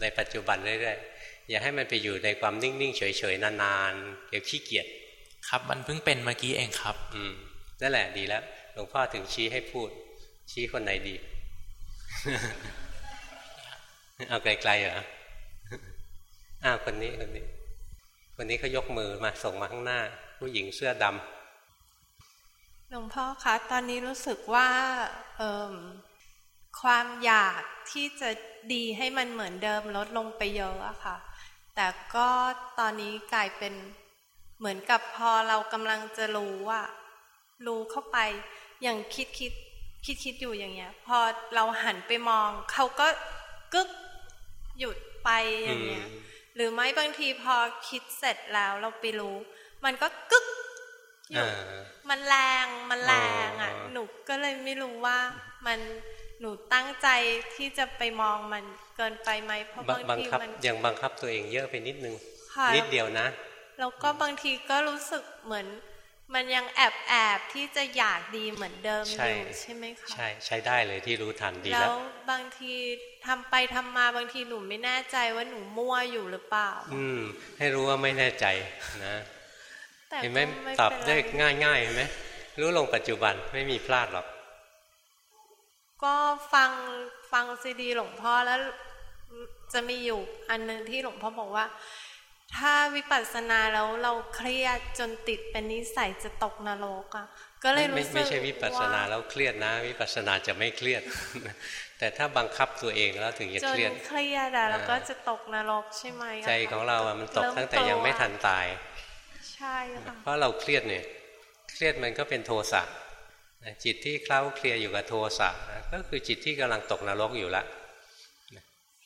S1: ในปัจจุบันเรื่อยๆอย่าให้มันไปอยู่ในความนิ่งๆเฉยๆนานๆเดี๋ยวขี้เกียจ
S9: ครับมันเพิ่งเป็นเมื่อกี้เองครับ
S1: อืมนั่นแหละดีแล้วหลวงพ่อถึงชี้ให้พูด ชี้คนไหนดีเอาไกลๆเหรออ้าวคนนี้คนนี้ คนนี้เขายกมือมาส่งมาข้างหน้า ผู้หญิงเสื้อดำ
S10: หลวงพ่อคะตอนนี้รู้สึกว่าเอิ่ม ความอยากที่จะดีให้มันเหมือนเดิมลดลงไปเยอะอะค่ะ แต่ก็ตอนนี้กลายเป็นเหมือนกับพอเรากำลังจะรู้อะรู้เข้าไปอย่างคิดคิดคิดคิดอยู่อย่างเงี้ย พอเราหันไปมองเขาก็กึกหยุดไปอย่างเงี้ย หรือไม่บางทีพอคิดเสร็จแล้วเราไปรู้ มันก็กึกหยุด
S1: อ่า
S10: มันแรงมันแรงอะ
S1: อ๋อ
S10: หนูก็เลยไม่รู้ว่ามัน หนูตั้งใจที่จะไปมองมันเกินไปไหมเพราะ
S1: บัง
S10: บาง
S1: บัง
S10: ที
S1: คับ
S10: มัน
S1: ยังบังคับตัวเองเยอะไปนิดนึง
S10: ค่ะ
S1: นิดเดียวนะ
S10: แล้วก็บางทีก็รู้สึกเหมือน มันยังแอบแอบที่จะอยากดีเหมือนเดิม
S1: ใช่
S10: อยู่ใช่ไหมคะ
S1: ใช่ใช้ได้เลยที่รู้ทันดี
S10: แล้
S1: แล้ว
S10: วบางทีทำไปทำมาบางทีหนูไม่แน่ใจว่าหนูมั่วอยู่หรือเปล่า
S1: อืม ให้รู้ว่าไม่แน่ใจนะ
S10: แต่
S1: เห็นไหม
S10: ก็ไม่
S1: ตอบ
S10: เป็น
S1: ได้
S10: ไร
S1: ง่ายๆเห็นไหมรู้ลงปัจจุบันไม่มีพลาดหรอก
S10: ก็ฟังฟังซีดีหลวงพ่อแล้วจะมีอยู่อันหนึ่งที่หลวงพ่อบอกว่า ถ้าวิปัสสนาแล้วเราเครียดจนติดเป็นนิสัยจะตกนรกอะก็เลยรู้สึก
S1: ไม่ใช่วิปัสสนาแล้วเครียดนะ วิปัสสนาจะไม่เครียด แต่ถ้าบังคับตัวเองแล้วถึงจะเครียด
S10: เครียดอะแล้วก็จะตกนรกใช่ไหม
S1: ใจของเราอะมันตกตั้งแต่ยังไม่ทันตาย
S10: ใช่ค่ะ
S1: เพราะเราเครียดเนี่ย เครียดมันก็เป็นโทสะ จิตที่เคล้าเคลียอยู่กับโทสะก็คือจิตที่กำลังตกนรกอยู่ละ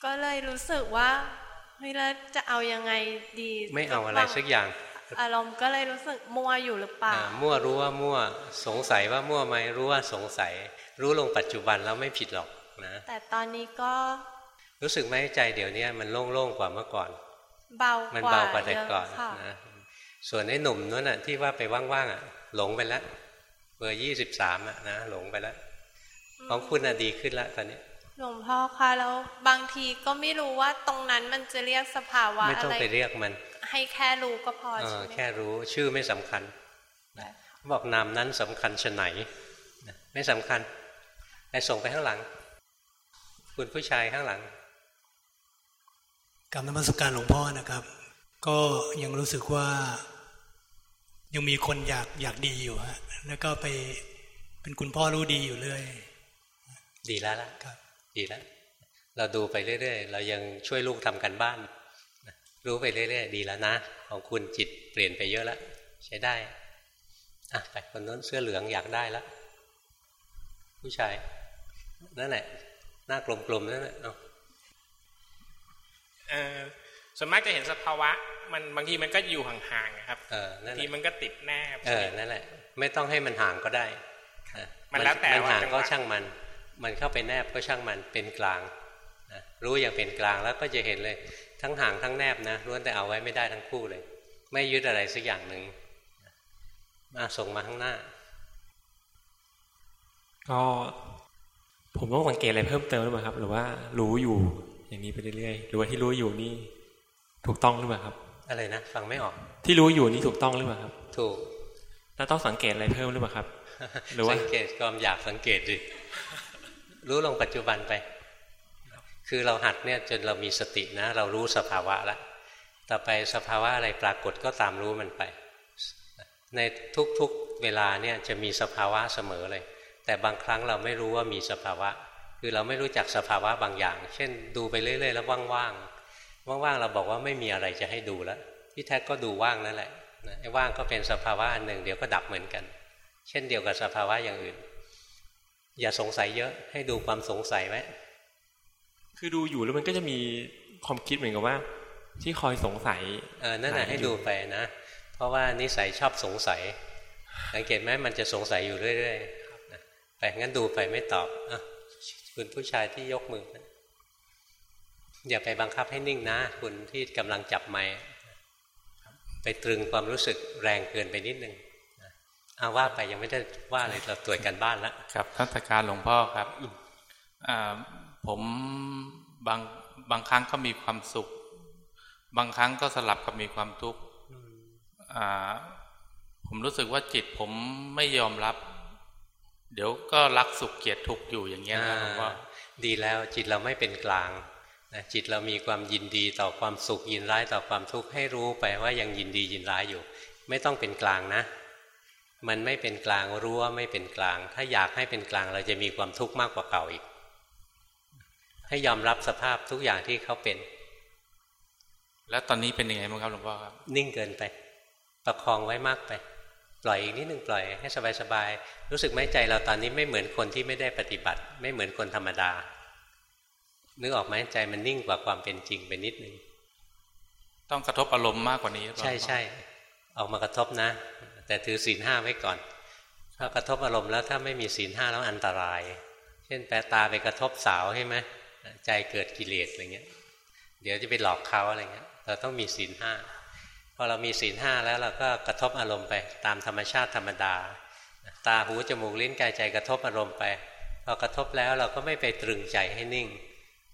S10: ก็เลยรู้สึกว่าเฮ้ยแล้วจะเอายังไงดี
S1: ไม่เอาอะไรสักอย่าง
S10: อารมณ์ก็เลยรู้สึกมั่วอยู่หรือเปล่า
S1: มั่วรู้ว่ามั่วสงสัยว่ามั่วไหมรู้ว่าสงสัย รู้ลงปัจจุบันแล้วไม่ผิดหรอกนะ
S10: แต่ตอนนี้ก็
S1: รู้สึกไหมใจเดี๋ยวนี้มันโล่งๆกว่าเมื่อก่อน
S10: เบา
S1: มันเบากว่าแต่ก่อนนะส่วนไอ้หนุ่มนั้นน่ะที่ว่าไปว่างๆอะ หลงไปแล้ว เบอร์ยี่สิบสามอะนะหลงไปแล้วของคุณอะดีขึ้นแล้วตอนนี้
S10: หลวงพ่อคะแล้วบางทีก็ไม่รู้ว่าตรงนั้นมันจะเรียกสภาวะอะไร ไม่
S1: ต้องไปเรียกมัน
S10: ให้แค่รู้ก็พอใช่
S1: ไหมแค่รู้ชื่อไม่สำคัญบอกนามนั้นสำคัญชะไหน ไม่สำคัญไอ้ส่งไปข้างหลัง คุณผู้ชายข้างหลัง
S11: กรรมนมัสการหลวงพ่อนะครับ ก็ยังรู้สึกว่า ยังมีคนอยากอยากดีอยู่ฮะแล้วก็ไปเป็นคุณพ่อรู้ดีอยู่เรื่อย
S1: ดีแล้วล่ะครับ ดีแล้ว เราดูไปเรื่อยๆ เรายังช่วยลูกทำกันบ้าน รู้ไปเรื่อยๆ ดีแล้วนะ ของคุณจิตเปลี่ยนไปเยอะแล้วใช้ได้อะไปคนนู้นเสื้อเหลืองอยากได้แล้วผู้ชาย นั่นแหละ หน้ากลมๆนั่นแหละเอา
S12: เออ ส่วนมากจะเห็นสภาวะ มันบางทีมันก็อยู่ห่างๆครับ
S1: เออนั่น
S12: ทีมันก็ติดแนบ
S1: เออนั่นแหละ ไม่ต้องให้มันห่างก็ได้มันแล้วแต่มันห่างก็ช่างมัน มันเข้าไปแนบก็ช่างมันเป็นกลางนะรู้อย่างเป็นกลางแล้วก็จะเห็นเลย ทั้งห่างทั้งแนบนะล้วนแต่เอาไว้ไม่ได้ทั้งคู่เลย ไม่ยึดอะไรสักอย่างหนึ่งมาส่งมาข้างหน้า
S13: ก็ผมต้องสังเกตอะไรเพิ่มเติมหรือเปล่าครับ หรือว่ารู้อยู่อย่างนี้ไปเรื่อยๆหรือว่าที่รู้อยู่นี่ ถูกต้องหรือเปล่าครับ
S1: อะไรนะฟังไม่ออก
S13: ที่รู้อยู่นี่ถูกต้องหรือเปล่าครับ
S1: ถูก
S13: แล้วต้องสังเกตอะไรเพิ่มหรือเปล่าครับ หรือว่า
S1: สังเกตความอยากสังเกตดิรู้ลงปัจจุบันไป คือเราหัดเนี่ยจนเรามีสตินะ เรารู้สภาวะแล้วต่อไปสภาวะอะไรปรากฏก็ตามรู้มันไป ในทุกๆเวลาเนี่ยจะมีสภาวะเสมอเลย แต่บางครั้งเราไม่รู้ว่ามีสภาวะ คือเราไม่รู้จักสภาวะบางอย่าง เช่น ดูไปเรื่อยๆแล้วว่างๆ ว่างๆเราบอกว่าไม่มีอะไรจะให้ดูแล้วที่แท้ก็ดูว่างนั่นแหละไอ้ว่างก็เป็นสภาวะอันหนึ่งเดี๋ยวก็ดับเหมือนกัน เช่นเดียวกับสภาวะอย่างอื่น อย่าสงสัยเยอะให้ดูความสงสัยไว้
S13: คือดูอยู่แล้วมันก็จะมีความคิดเหมือนกับว่า ที่คอยสงสัย
S1: เออนั่นแหละให้ดูไปนะ เพราะว่านิสัยชอบสงสัย สังเกตไหมมันจะสงสัยอยู่เรื่อยๆไปงั้นดูไปไม่ตอบอคุณผู้ชายที่ยกมือ อย่าไปบังคับให้นิ่งนะคุณที่กำลังจับไม้ไปตรึงความรู้สึกแรงเกินไปนิดนึงอาว่าไปยังไม่ได้ว่าเลยเราตรวจกันบ้านแล้ว
S14: ครับท่านการหลวงพ่อครับผมบางบางครั้งก็มีความสุข บางครั้งก็สลับกับมีความทุกข์ผมรู้สึกว่าจิตผมไม่ยอมรับ เดี๋ยวก็รักสุขเกลียดทุกข์อยู่อย่างเงี้ยนะหลวงพ่อ
S1: ดีแล้วจิตเราไม่เป็นกลาง นะจิตเรามีความยินดีต่อความสุขยินร้ายต่อความทุกข์ให้รู้ไปว่ายังยินดียินร้ายอยู่ ไม่ต้องเป็นกลางนะ มันไม่เป็นกลางรู้ว่าไม่เป็นกลาง ถ้าอยากให้เป็นกลางเราจะมีความทุกข์มากกว่าเก่าอีก ให้ยอมรับสภาพทุกอย่างที่เขาเป็น
S14: แล้วตอนนี้เป็นยังไงบ้างครับหลวงพ่อครับ
S1: นิ่งเกินไป ประคองไว้มากไป ปล่อยอีกนิดหนึ่งปล่อยให้สบายๆรู้สึกไหมใจเราตอนนี้ไม่เหมือนคนที่ไม่ได้ปฏิบัติ ไม่เหมือนคนธรรมดา นึกออกไหมใจมันนิ่งกว่าความเป็นจริงไปนิดนึง
S14: ต้องกระทบอารมณ์มากกว่านี้
S1: ใช่ใช่ออกมากระทบนะ แต่ถือศีลห้าไว้ก่อน ถ้ากระทบอารมณ์แล้วถ้าไม่มีศีลห้าแล้วอันตราย เช่นแปตาไปกระทบสาวใช่ไหมใจเกิดกิเลสอะไรเงี้ย เดี๋ยวจะไปหลอกเขาอะไรเงี้ย เราต้องมีศีลห้าพอเรามีศีลห้าแล้วเราก็กระทบอารมณ์ไปตามธรรมชาติธรรมดา ตาหูจมูกลิ้นกายใจกระทบอารมณ์ไปพอกระทบแล้วเราก็ไม่ไปตรึงใจให้นิ่ง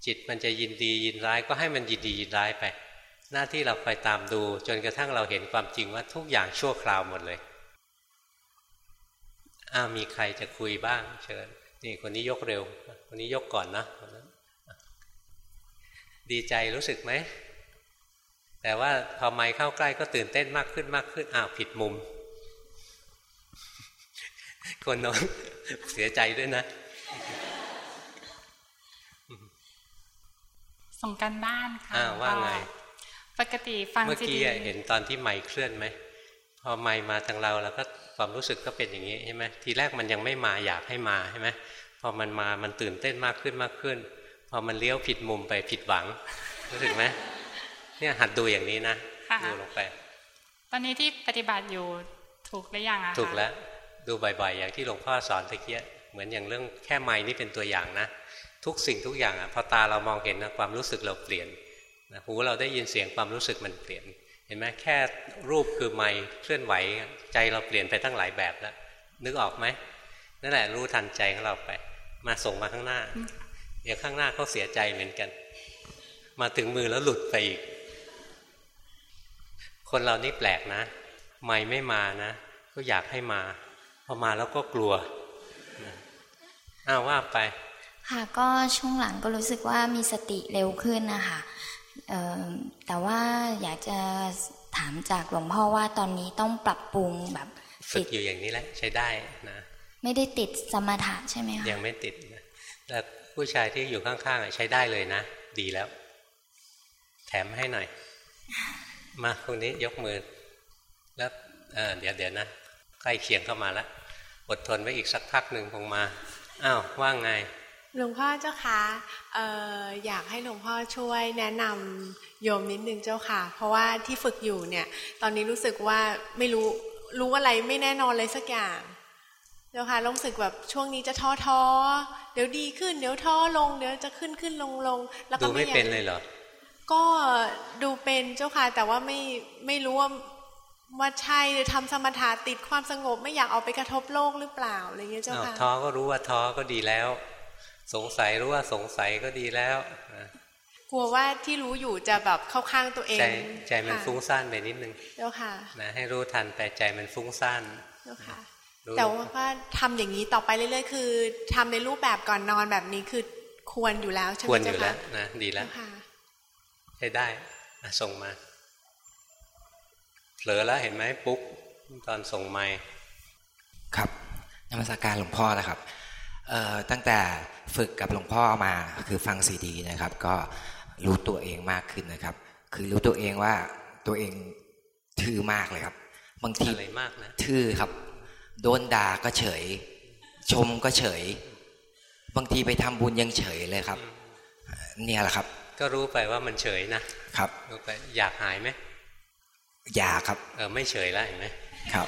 S1: จิตมันจะยินดียินร้ายก็ให้มันยินดียินร้ายไป หน้าที่เราคอยตามดู จนกระทั่งเราเห็นความจริงว่าทุกอย่างชั่วคราวหมดเลยอ้ามีใครจะคุยบ้าง เชิญนี่คนนี้ยกเร็ว คนนี้ยกก่อนนะดีใจรู้สึกไหม แต่ว่าพอไม้เข้าใกล้ก็ตื่นเต้นมากขึ้นมากขึ้นอ้าวผิดมุม คนน้องเสียใจด้วยนะ
S15: ส่งกันบ้านค่ะ
S1: อ้าวว่าไง
S15: ปกติฟัง
S1: เมื่อกี้
S15: ซีดี
S1: เห็นตอนที่ไม้เคลื่อนไหมพอไม้มาทางเราแล้วก็ความรู้สึกก็เป็นอย่างนี้ใช่ไหมทีแรกมันยังไม่มาอยากให้มาใช่ไหมพอมันมามันตื่นเต้นมากขึ้นมากขึ้น พอมันเลี้ยวผิดมุมไปผิดหวังรู้สึกไหมเนี่ยหัดดูอย่างนี้นะ
S15: ค่ะ
S1: ดูลงไป
S15: ตอนนี้ที่ปฏิบัติอยู่ถูกหรือยังอะคะ
S1: ถูกแล้วดูบ่อยๆ อย่างที่หลวงพ่อสอนตะเกียเหมือนอย่างเรื่องแค่ไม้นี่เป็นตัวอย่างนะ ทุกสิ่งทุกอย่างอะพอตาเรามองเห็นนะความรู้สึกเราเปลี่ยนนะหูเราได้ยินเสียงความรู้สึกมันเปลี่ยน เห็นไหมแค่รูปคือไม้เคลื่อนไหวใจเราเปลี่ยนไปตั้งหลายแบบแล้วนึกออกไหมนั่นแหละรู้ทันใจของเราไป มาส่งมาข้างหน้าเดี๋ยวข้างหน้าเขาเสียใจเหมือนกัน มาถึงมือแล้วหลุดไปอีก คนเรานี่แปลกนะ ไม่ไม่มานะ ก็อยากให้มา พอมาแล้วก็กลัวอ้าวว่าไป
S16: ค่ะก็ช่วงหลังก็รู้สึกว่ามีสติเร็วขึ้นนะคะเอ่อแต่ว่าอยากจะถามจากหลวงพ่อว่าตอนนี้ต้องปรับปรุงแบบ
S1: ฝึกอยู่อย่างนี้แหละใช้ได้นะ
S16: ไม่ได้ติดสมถะใช่ไหมคะ
S1: ยังไม่ติดนะแล้วผู้ชายที่อยู่ข้างๆอะใช้ได้เลยนะ ดีแล้ว แถมให้หน่อย มาตรงนี้ยกมือ แล้วเเดี๋ยวเดี๋ยวนะใกล้เคียงเข้ามาแล้วอดทนไว้อีกสักพักหนึ่งคงมาอ้าวว่างไง
S10: หลวงพ่อเจ้าคะเอ่ออยากให้หลวงพ่อช่วยแนะนำโยมนิดนึงเจ้าค่ะ เพราะว่าที่ฝึกอยู่เนี่ย ตอนนี้รู้สึกว่าไม่รู้รู้อะไรไม่แน่นอนเลยสักอย่างเจ้าค่ะรู้สึกแบบช่วงนี้จะท้อท้อเดี๋ยวดีขึ้น เดี๋ยวท้อลง เดี๋ยวจะขึ้นขึ้นลงลงแล้วก็
S1: ดูไม่
S10: อยาก
S1: เป็นเลยเหรอ
S10: ก็ดูเป็นเจ้าค่ะแต่ว่าไม่ไม่รู้ว่าว่าใช่หรือทำสมถะติดความสงบไม่อยากออกไปกระทบโลกหรือเปล่าอะไรเงี้ยเจ้า
S1: อ้าว
S10: ค่ะ
S1: ท้อก็รู้ว่าท้อก็ดีแล้ว สงสัยรู้ว่าสงสัยก็ดีแล้วนะ
S10: กลัวว่าที่รู้อยู่จะแบบเข้าข้างตัวเอง
S1: ใจใจมัน
S10: ค่ะ
S1: ฟุ้งซ่านไปนิดนึง
S10: เจ้าค่ะ
S1: นะให้รู้ทันแต่ใจมันฟุ้งซ่าน
S10: เจ้าค่ะ
S1: รู้
S10: แต่ว่าทำอย่างนี้ต่อไปเรื่อยๆ คือทำในรูปแบบก่อนนอนแบบนี้คือควรอยู่แล้วใช่ไหม
S1: ควรอ
S10: เจ้า
S1: ยู่แล้
S10: ค่ะ
S1: วนะดีแล้ว
S10: เจ้าค่ะ
S1: ใช้ได้อะส่งมาเผลอแล้วเห็นไหมปุ๊กตอนส่งไม้
S17: ครับนมัสการหลวงพ่อนะครับเอ่อตั้งแต่ ฝึกกับหลวงพ่อมาคือฟังซีดีนะครับ ก็รู้ตัวเองมากขึ้นนะครับ คือรู้ตัวเองว่าตัวเองทื่อมากเลยครับ บางที
S1: อะไรมากนะ
S17: ทื่อครับ โดนด่าก็เฉย ชมก็เฉย บางทีไปทำบุญยังเฉยเลยครับ เนี่ยแหละครับ
S1: ก็รู้ไปว่ามันเฉยนะครับรู้ไปอยากหายไหม
S17: อยากครับ
S1: เออไม่เฉยแล้วเห็นไหม
S17: ครับ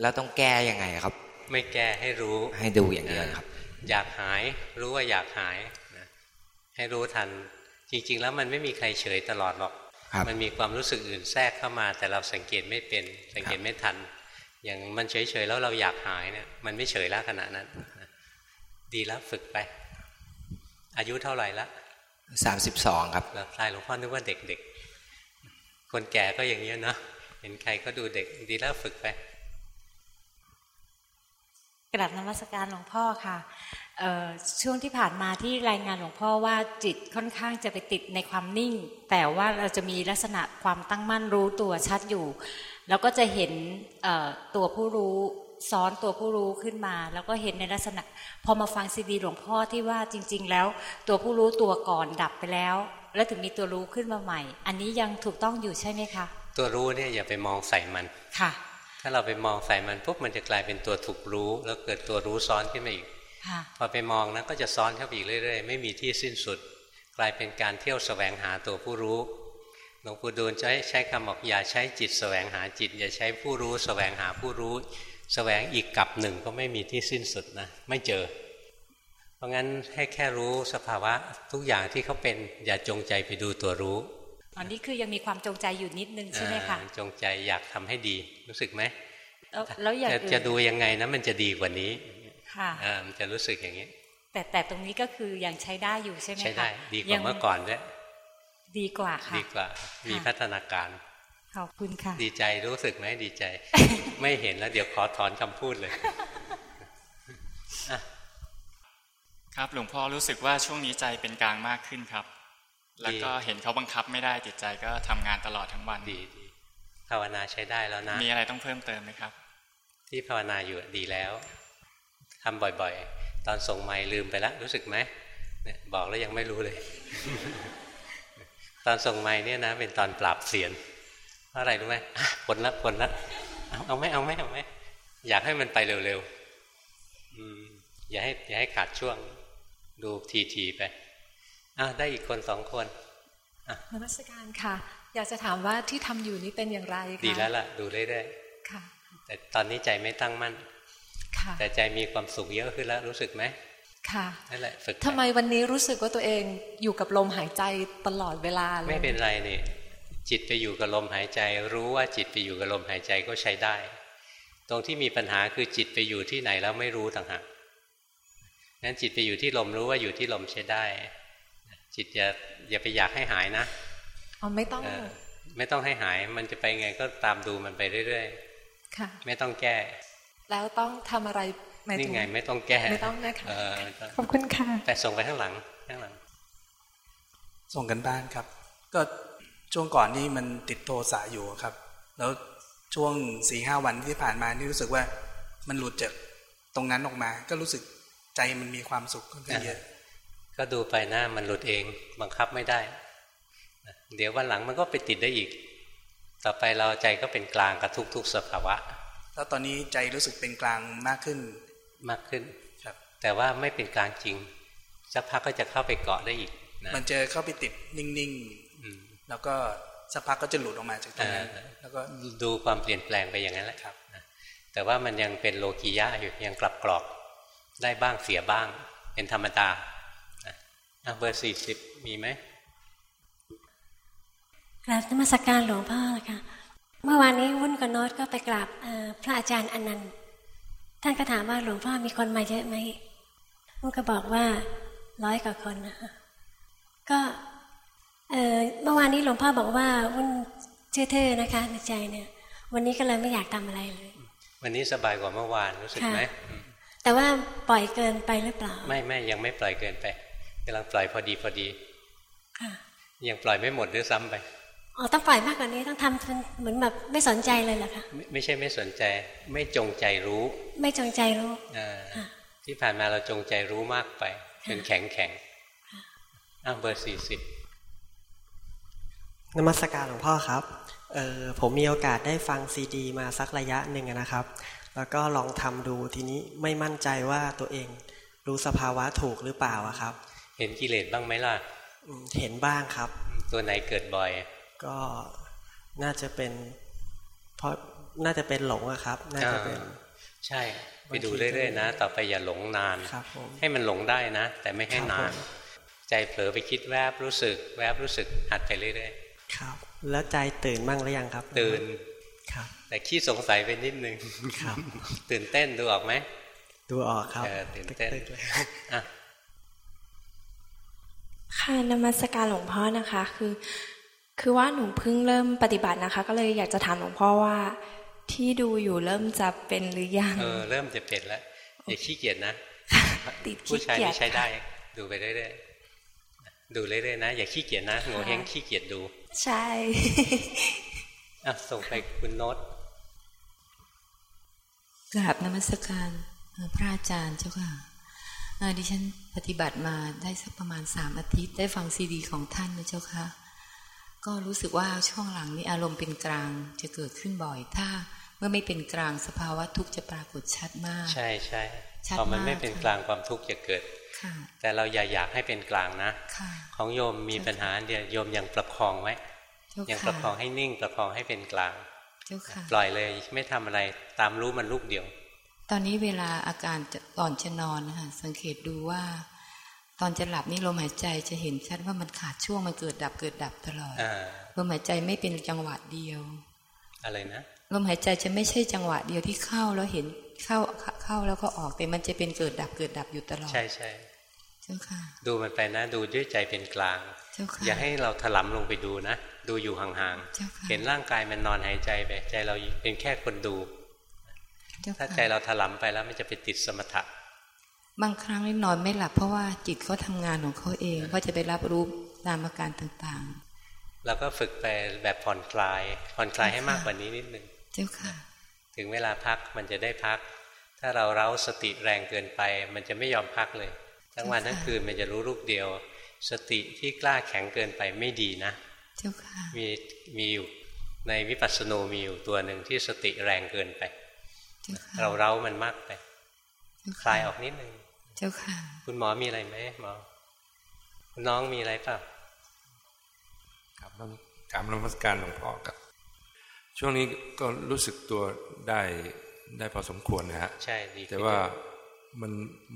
S17: แล้วต้องแก้ยังไงครับ
S1: ไม่แก้ให้รู้
S17: ให้ดูอย่างเดียวครับ
S1: อยากหายรู้ว่าอยากหายนะให้รู้ทัน จริง ๆ แล้วมันไม่มีใครเฉยตลอดหรอก
S17: ครับ
S1: มันมีความรู้สึกอื่นแทรกเข้ามา แต่เราสังเกตไม่เป็นสังเกตไม่ทัน อย่างมันเฉยๆแล้วเราอยากหายเนี่ยมันไม่เฉยแล้วขณะนั้น ดีแล้วฝึกไป อายุเท่าไหร่ละ
S17: สามสิบสองครับ
S1: แล้วใช่หลวงพ่อนึกว่าเด็กๆคนแก่ก็อย่างนี้ยเนาะเห็นใครก็ดูเด็กดีแล้วฝึกไป
S18: กราบนมัสการหลวงพ่อค่ะเอ่อช่วงที่ผ่านมาที่รายงานหลวงพ่อว่าจิตค่อนข้างจะไปติดในความนิ่ง แต่ว่าเราจะมีลักษณะความตั้งมั่นรู้ตัวชัดอยู่ แล้วก็จะเห็นเอ่อตัวผู้รู้ซ้อนตัวผู้รู้ขึ้นมา แล้วก็เห็นในลักษณะ พอมาฟังซีดีหลวงพ่อที่ว่าจริง ๆ แล้ว ตัวผู้รู้ตัวก่อนดับไปแล้ว แล้วถึงมีตัวรู้ขึ้นมาใหม่ อันนี้ยังถูกต้องอยู่ใช่ไหมคะ
S1: ตัวรู้เนี่ยอย่าไปมองใส่มัน
S18: ค่ะ
S1: ถ้าเราไปมองใส่มันปุ๊บมันจะกลายเป็นตัวถูกรู้ แล้วเกิดตัวรู้ซ้อนขึ้นมาอีก
S18: ค่ะ
S1: พอไปมองนะก็จะซ้อนเข้าไปอีกเรื่อยๆ ไม่มีที่สิ้นสุด กลายเป็นการเที่ยวแสวงหาตัวผู้รู้หลวงปู่ดูลใช้ใช้คำบอกอย่าใช้จิตแสวงหาจิต อย่าใช้ผู้รู้แสวงหาผู้รู้แสวงอีกกับหนึ่งก็ไม่มีที่สิ้นสุดนะไม่เจอ เพราะงั้นให้แค่รู้สภาวะทุกอย่างที่เขาเป็นอย่าจงใจไปดูตัวรู้
S18: อันนี้คือยังมีความจงใจอยู่นิดนึงใช่ไหมคะ
S1: อ่าจงใจอยากทำให้ดีรู้สึกไหม
S18: แล้วแล้วอย่าง
S1: จะ
S18: อื่น
S1: จะดูยังไงนะมันจะดีกว่านี้
S18: ค่ะ
S1: อ่ามันจะรู้สึกอย่างนี้
S18: แต่แต่ตรงนี้ก็คือยังใช้ได้อยู่ใช่ไหมคะ
S1: ใช้ได้ดีก
S18: ยั
S1: ว่างเมื่อก่อนด้วย
S18: ดีกว่าค่ะ
S1: ดีกว่า มีพัฒนาการ
S18: ขอบคุณค่ะ
S1: ดีใจรู้สึกไหมดีใจ ไม่เห็นแล้ว เดี๋ยวขอถอนคำพูดเลย
S19: ครับหลวงพ่อรู้สึกว่าช่วงนี้ใจเป็นกลางมากขึ้นครับ แล้วก็เห็นเขาบังคับไม่ได้จิตใจก็ทำงานตลอดทั้งวัน
S1: ดีดีภาวนาใช้ได้แล้วนะ
S19: มีอะไรต้องเพิ่มเติมไหมครับ
S1: ที่ภาวนาอยู่ดีแล้วทำบ่อยๆ ตอนส่งไม้ลืมไปแล้วรู้สึกไหมเนี่ยบอกแล้วยังไม่รู้เลย ตอนส่งไม้เนี่ยนะ เป็นตอนปราบเสียนเพราะอะไรรู้ไหมผลละผลละเอาเอาไหมเอาไหมเอาไหมอยากให้มันไปเร็วๆอย่าให้อย่าให้ขาดช่วงดูทีๆไป อะได้อีกคนสองคน
S20: นมัสการค่ะ อยากจะถามว่าที่ทำอยู่นี้เป็นอย่างไรคะ
S1: ดีแล้วล่ะ ดูเรื่อยๆค่ะ แต่ตอนนี้ใจไม่ตั้งมั่นค่ะ แต่ใจมีความสุขเยอะขึ้นแล้วรู้สึกไหม
S20: ค่ะ
S1: นั่นแหละฝึก
S20: ทำไมวันนี้รู้สึกว่าตัวเองอยู่กับลมหายใจตลอดเวลาเลย
S1: ไม่เป็นไรนี่จิตไปอยู่กับลมหายใจ รู้ว่าจิตไปอยู่กับลมหายใจก็ใช้ได้ ตรงที่มีปัญหาคือจิตไปอยู่ที่ไหนแล้วไม่รู้ต่างหากนั้นจิตไปอยู่ที่ลมรู้ว่าอยู่ที่ลมใช้ได้ จิตอย่าอย่าไปอยากให้หายนะ
S20: อ๋อไม่ต้อง
S1: ไม่ต้องให้หาย มันจะไปไงก็ตามดูมันไปเรื่อยๆค่ะ ไม่ต้องแก้
S20: แล้วต้องทำอะไร
S1: นี่ไงไม่ต้องแก้
S20: ไม่ต้องนะคะ
S1: ขอบคุณ
S20: ค่ะ
S1: แต่ส่งไปข้างหลังข้างหลัง
S21: ส่งกันบ้านครับ ก็ช่วงก่อนนี่มันติดโทสะอยู่ครับ แล้วช่วงสี่ห้าวันที่ผ่านมานี่รู้สึกว่ามันหลุดจากตรงนั้นออกมา ก็รู้สึกใจมันมีความสุขขึ้นเยอะ
S1: ก็ดูไปหน้ามันหลุดเอง บังคับไม่ได้ เดี๋ยววันหลังมันก็ไปติดได้อีก ต่อไปเราใจก็เป็นกลางกับทุกๆสภาวะ
S21: แล้วตอนนี้ใจรู้สึกเป็นกลางมากขึ้น
S1: มากขึ้นครับ แต่ว่าไม่เป็นกลางจริงสักพักก็จะเข้าไปเกาะได้อีก
S21: นะมันจะเข้าไปติดนิ่งๆแล้วก็สักพักก็จะหลุดออกมาจากตรงนั้นแล้วก็
S1: ดูความเปลี่ยนแปลงไปอย่างนั้นแหละครับแต่ว่ามันยังเป็นโลกียะอยู่ยังกลับกรอกได้บ้างเสียบ้าง เป็นธรรมดา เบอร์สี่สิบมีไหม
S22: กราบนมัสการหลวงพ่อค่ะ เมื่อวานนี้วุ่นกับโน้ตก็ไปกราบพระอาจารย์อนันต์ท่านก็ถามว่าหลวงพ่อมีคนมาเยอะไหมวุ่นก็บอกว่าร้อยกว่าคนนะคะก็เมื่อวานนี้หลวงพ่อบอกว่าวุ่นเชื่อเธอนะคะในใจเนี่ย วันนี้ก็เลยไม่อยากทำอะไรเลย
S1: วันนี้สบายกว่าเมื่อวานรู้สึกไหม
S22: แต่ว่าปล่อยเกินไปหรือเปล่า
S1: ไม่ไม่ยังไม่ปล่อยเกินไปกำลังปล่อยพอดีพอดียังปล่อยไม่หมดด้วยซ้ำไป
S22: อ๋อต้องปล่อยมากกว่านี้ต้องทำเหมือนแบบไม่สนใจเลยเหรอคะ
S1: ไม่ไม่ใช่ไม่สนใจ ไม่จงใจรู้
S22: ไม่จงใจรู้
S1: ที่ผ่านมาเราจงใจรู้มากไปเป็นแข็งแข็งอ้าวเบอร์สี่สิบ
S23: นมัสการหลวงพ่อครับเออผมมีโอกาสได้ฟังซีดี มาสักระยะหนึ่งนะครับ แล้วก็ลองทำดูทีนี้ไม่มั่นใจว่าตัวเองรู้สภาวะถูกหรือเปล่าครับ
S1: เห็นกิเลสบ้างไหมล่ะ
S23: เห็นบ้างครับ
S1: ตัวไหนเกิดบ่อย
S23: ก็น่าจะเป็นเพราะน่าจะเป็นหลงอะครับ น่าจะเป็น
S1: ใช่ ไปดูเรื่อยๆนะ ต่อไปอย่าหลงนาน ให้มันหลงได้นะ แต่ไม่ให้นาน ใจเผลอไปคิดแวบรู้สึก แวบรู้สึกหัดไปเรื่อย
S23: ๆครับ แล้วใจตื่นบ้างหรือยังครับ
S1: ตื่นครับ แต่ขี้สงสัยไปนิดนึงครับ ตื่นเต้นดูออกไหม
S23: ดูออกครับ
S1: ตื่นเต้น
S24: ค่ะนมัสการหลวงพ่อนะคะ คือ คือว่าหนูเพิ่งเริ่มปฏิบัตินะคะ ก็เลยอยากจะถามหลวงพ่อว่า ที่ดูอยู่เริ่มจะเป็นหรือยัง
S1: เออเริ่มจะเป็นแล้วอย่าขี้เกียจนะติดขี้เกียจผู้ชายนี่ใช้ได้ ดูไปเรื่อยๆดูเรื่อยๆนะ อย่าขี้เกียจนะโง่เฮงขี้เกียจดู
S24: ใช่
S1: อะส่งไปคุณโน้ต
S25: กราบนมัสการพระอาจารย์เจ้าค่ะ ดิฉันปฏิบัติมาได้สักประมาณสามอาทิตย์ ได้ฟังซีดีของท่านนะเจ้าค่ะ ก็รู้สึกว่าช่วงหลังนี้อารมณ์เป็นกลางจะเกิดขึ้นบ่อย ถ้าเมื่อไม่เป็นกลางสภาวะทุกข์จะปรากฏชัดมาก
S1: ใช่ใช่พอมันไม่เป็นกลางความทุกข์จะเกิดแต่เราอย่าอยากให้เป็นกลางนะของโยมมีปัญหาเดียวโยมยังประคองไว้ยังประคองให้นิ่งประคองให้เป็นกลางปล่อยเลยไม่ทำอะไรตามรู้มันลูกเดียว
S25: ตอนนี้เวลาอาการก่อนจะนอนนะคะสังเกตดูว่า ตอนจะหลับนี่ลมหายใจจะเห็นชัดว่ามันขาดช่วงมันเกิดดับเกิดดับตลอดลมหายใจไม่เป็นจังหวะเดียว
S1: อะไรนะ
S25: ลมหายใจจะไม่ใช่จังหวะเดียวที่เข้าแล้วเห็นเข้าเข้าแล้วก็ออกแต่มันจะเป็นเกิดดับเกิดดับอยู่ตลอด
S1: ใช่ใช่
S25: เจ้าค่ะ
S1: ดูมันไปนะดูด้วยใจเป็นกลางอย่าให้เราถลำลงไปดูนะ ดูอยู่ห่างๆเห็นร่างกายมันนอนหายใจไปใจเราเป็นแค่คนดู ถ้าใจเราถลำไปแล้วมันจะไปติดสมถะ
S25: บางครั้งนอนไม่หลับเพราะว่าจิตเขาทางานของเขาเองเขาจะไปรับรู้ตามอาการต่าง
S1: ๆ เราก็ฝึกไปแบบผ่อนคลาย ผ่อนคลายให้มากกว่านี้นิดนึง
S25: เจ้าค่ะ
S1: ถึงเวลาพักมันจะได้พัก ถ้าเราเร้าสติแรงเกินไป มันจะไม่ยอมพักเลย ทั้งวันทั้งคืนมันจะรู้รูปเดียว สติที่กล้าแข็งเกินไปไม่ดีนะ
S25: เจ้าค่ะ
S1: มีมีอยู่ในวิปัสสนูมีอยู่ตัวหนึ่งที่สติแรงเกินไป เราเร้ามันมากไปคลายออกนิดนึง
S25: เจ้าค่ะ
S1: คุณหมอมีอะไรไหมหมอคุณน้องมีอะไรเปล่า
S26: ครับต้องกราบนมัสการหลวงพ่อครับ ช่วงนี้ก็รู้สึกตัวได้ได้พอสมควรนะฮะ
S1: ใช่ดี
S26: แต่ว่ามัน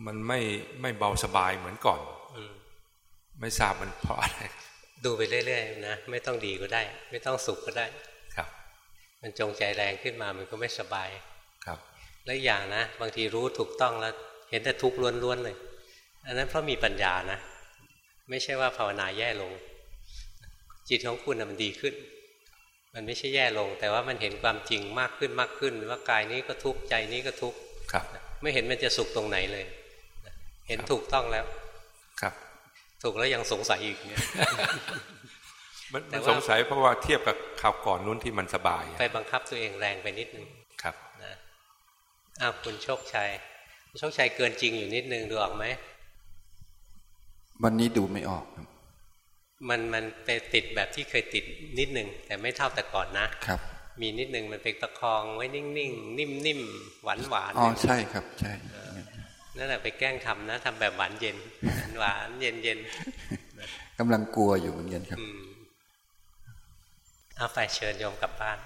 S26: มันไม่ไม่เบาสบายเหมือนก่อนอไม่ทราบมันเพราะอะไร
S1: ดูไปเรื่อยๆนะไม่ต้องดีก็ได้ ไม่ต้องสุขก็ได้
S26: ครับ
S1: มันจงใจแรงขึ้นมามันก็ไม่สบาย
S26: ครับ
S1: แล้วอย่างนะ บางทีรู้ถูกต้องแล้ว เห็นแต่ทุกข์ล้วนๆเลย อันนั้นเพราะมีปัญญานะ ไม่ใช่ว่าภาวนาแย่ลง จิตของคุณมันดีขึ้น มันไม่ใช่แย่ลง แต่ว่ามันเห็นความจริงมากขึ้นมากขึ้น ว่ากายนี้ก็ทุกข์ใจนี้ก็ทุกข์ไม่เห็นมันจะสุขตรงไหนเลย เห็นถูกต้องแล้ว
S26: ครับ
S1: ถูกแล้วยังสงสัยอีกเนี่ย
S26: มันสงสัยเพราะว่าเทียบกับข่าวก่อนนู้นที่มันสบาย
S1: ไปบังคับตัวเองแรงไปนิดนึง
S26: ครับ
S1: นะ อ้าวคุณโชคชัยโชคชัยเกินจริงอยู่นิดนึงดูออกไหม
S27: วันนี้ดูไม่ออก
S1: มันมันไปติดแบบที่เคยติดนิดนึง แต่ไม่เท่าแต่ก่อนนะ
S27: ครับ
S1: มีนิดนึงมันเป็นประคองไว้นิ่งๆนิ่มๆหวานหวาน
S27: อ๋อใช่ครับ ใช่
S1: นั่นแหละไปแกล้งทำนะทำแบบหวานเย็นหวานเย็นเย็น
S27: กำลังกลัวอยู่เหมือนกันครับ
S1: เอาไฟเชิญโยมกลับบ้าน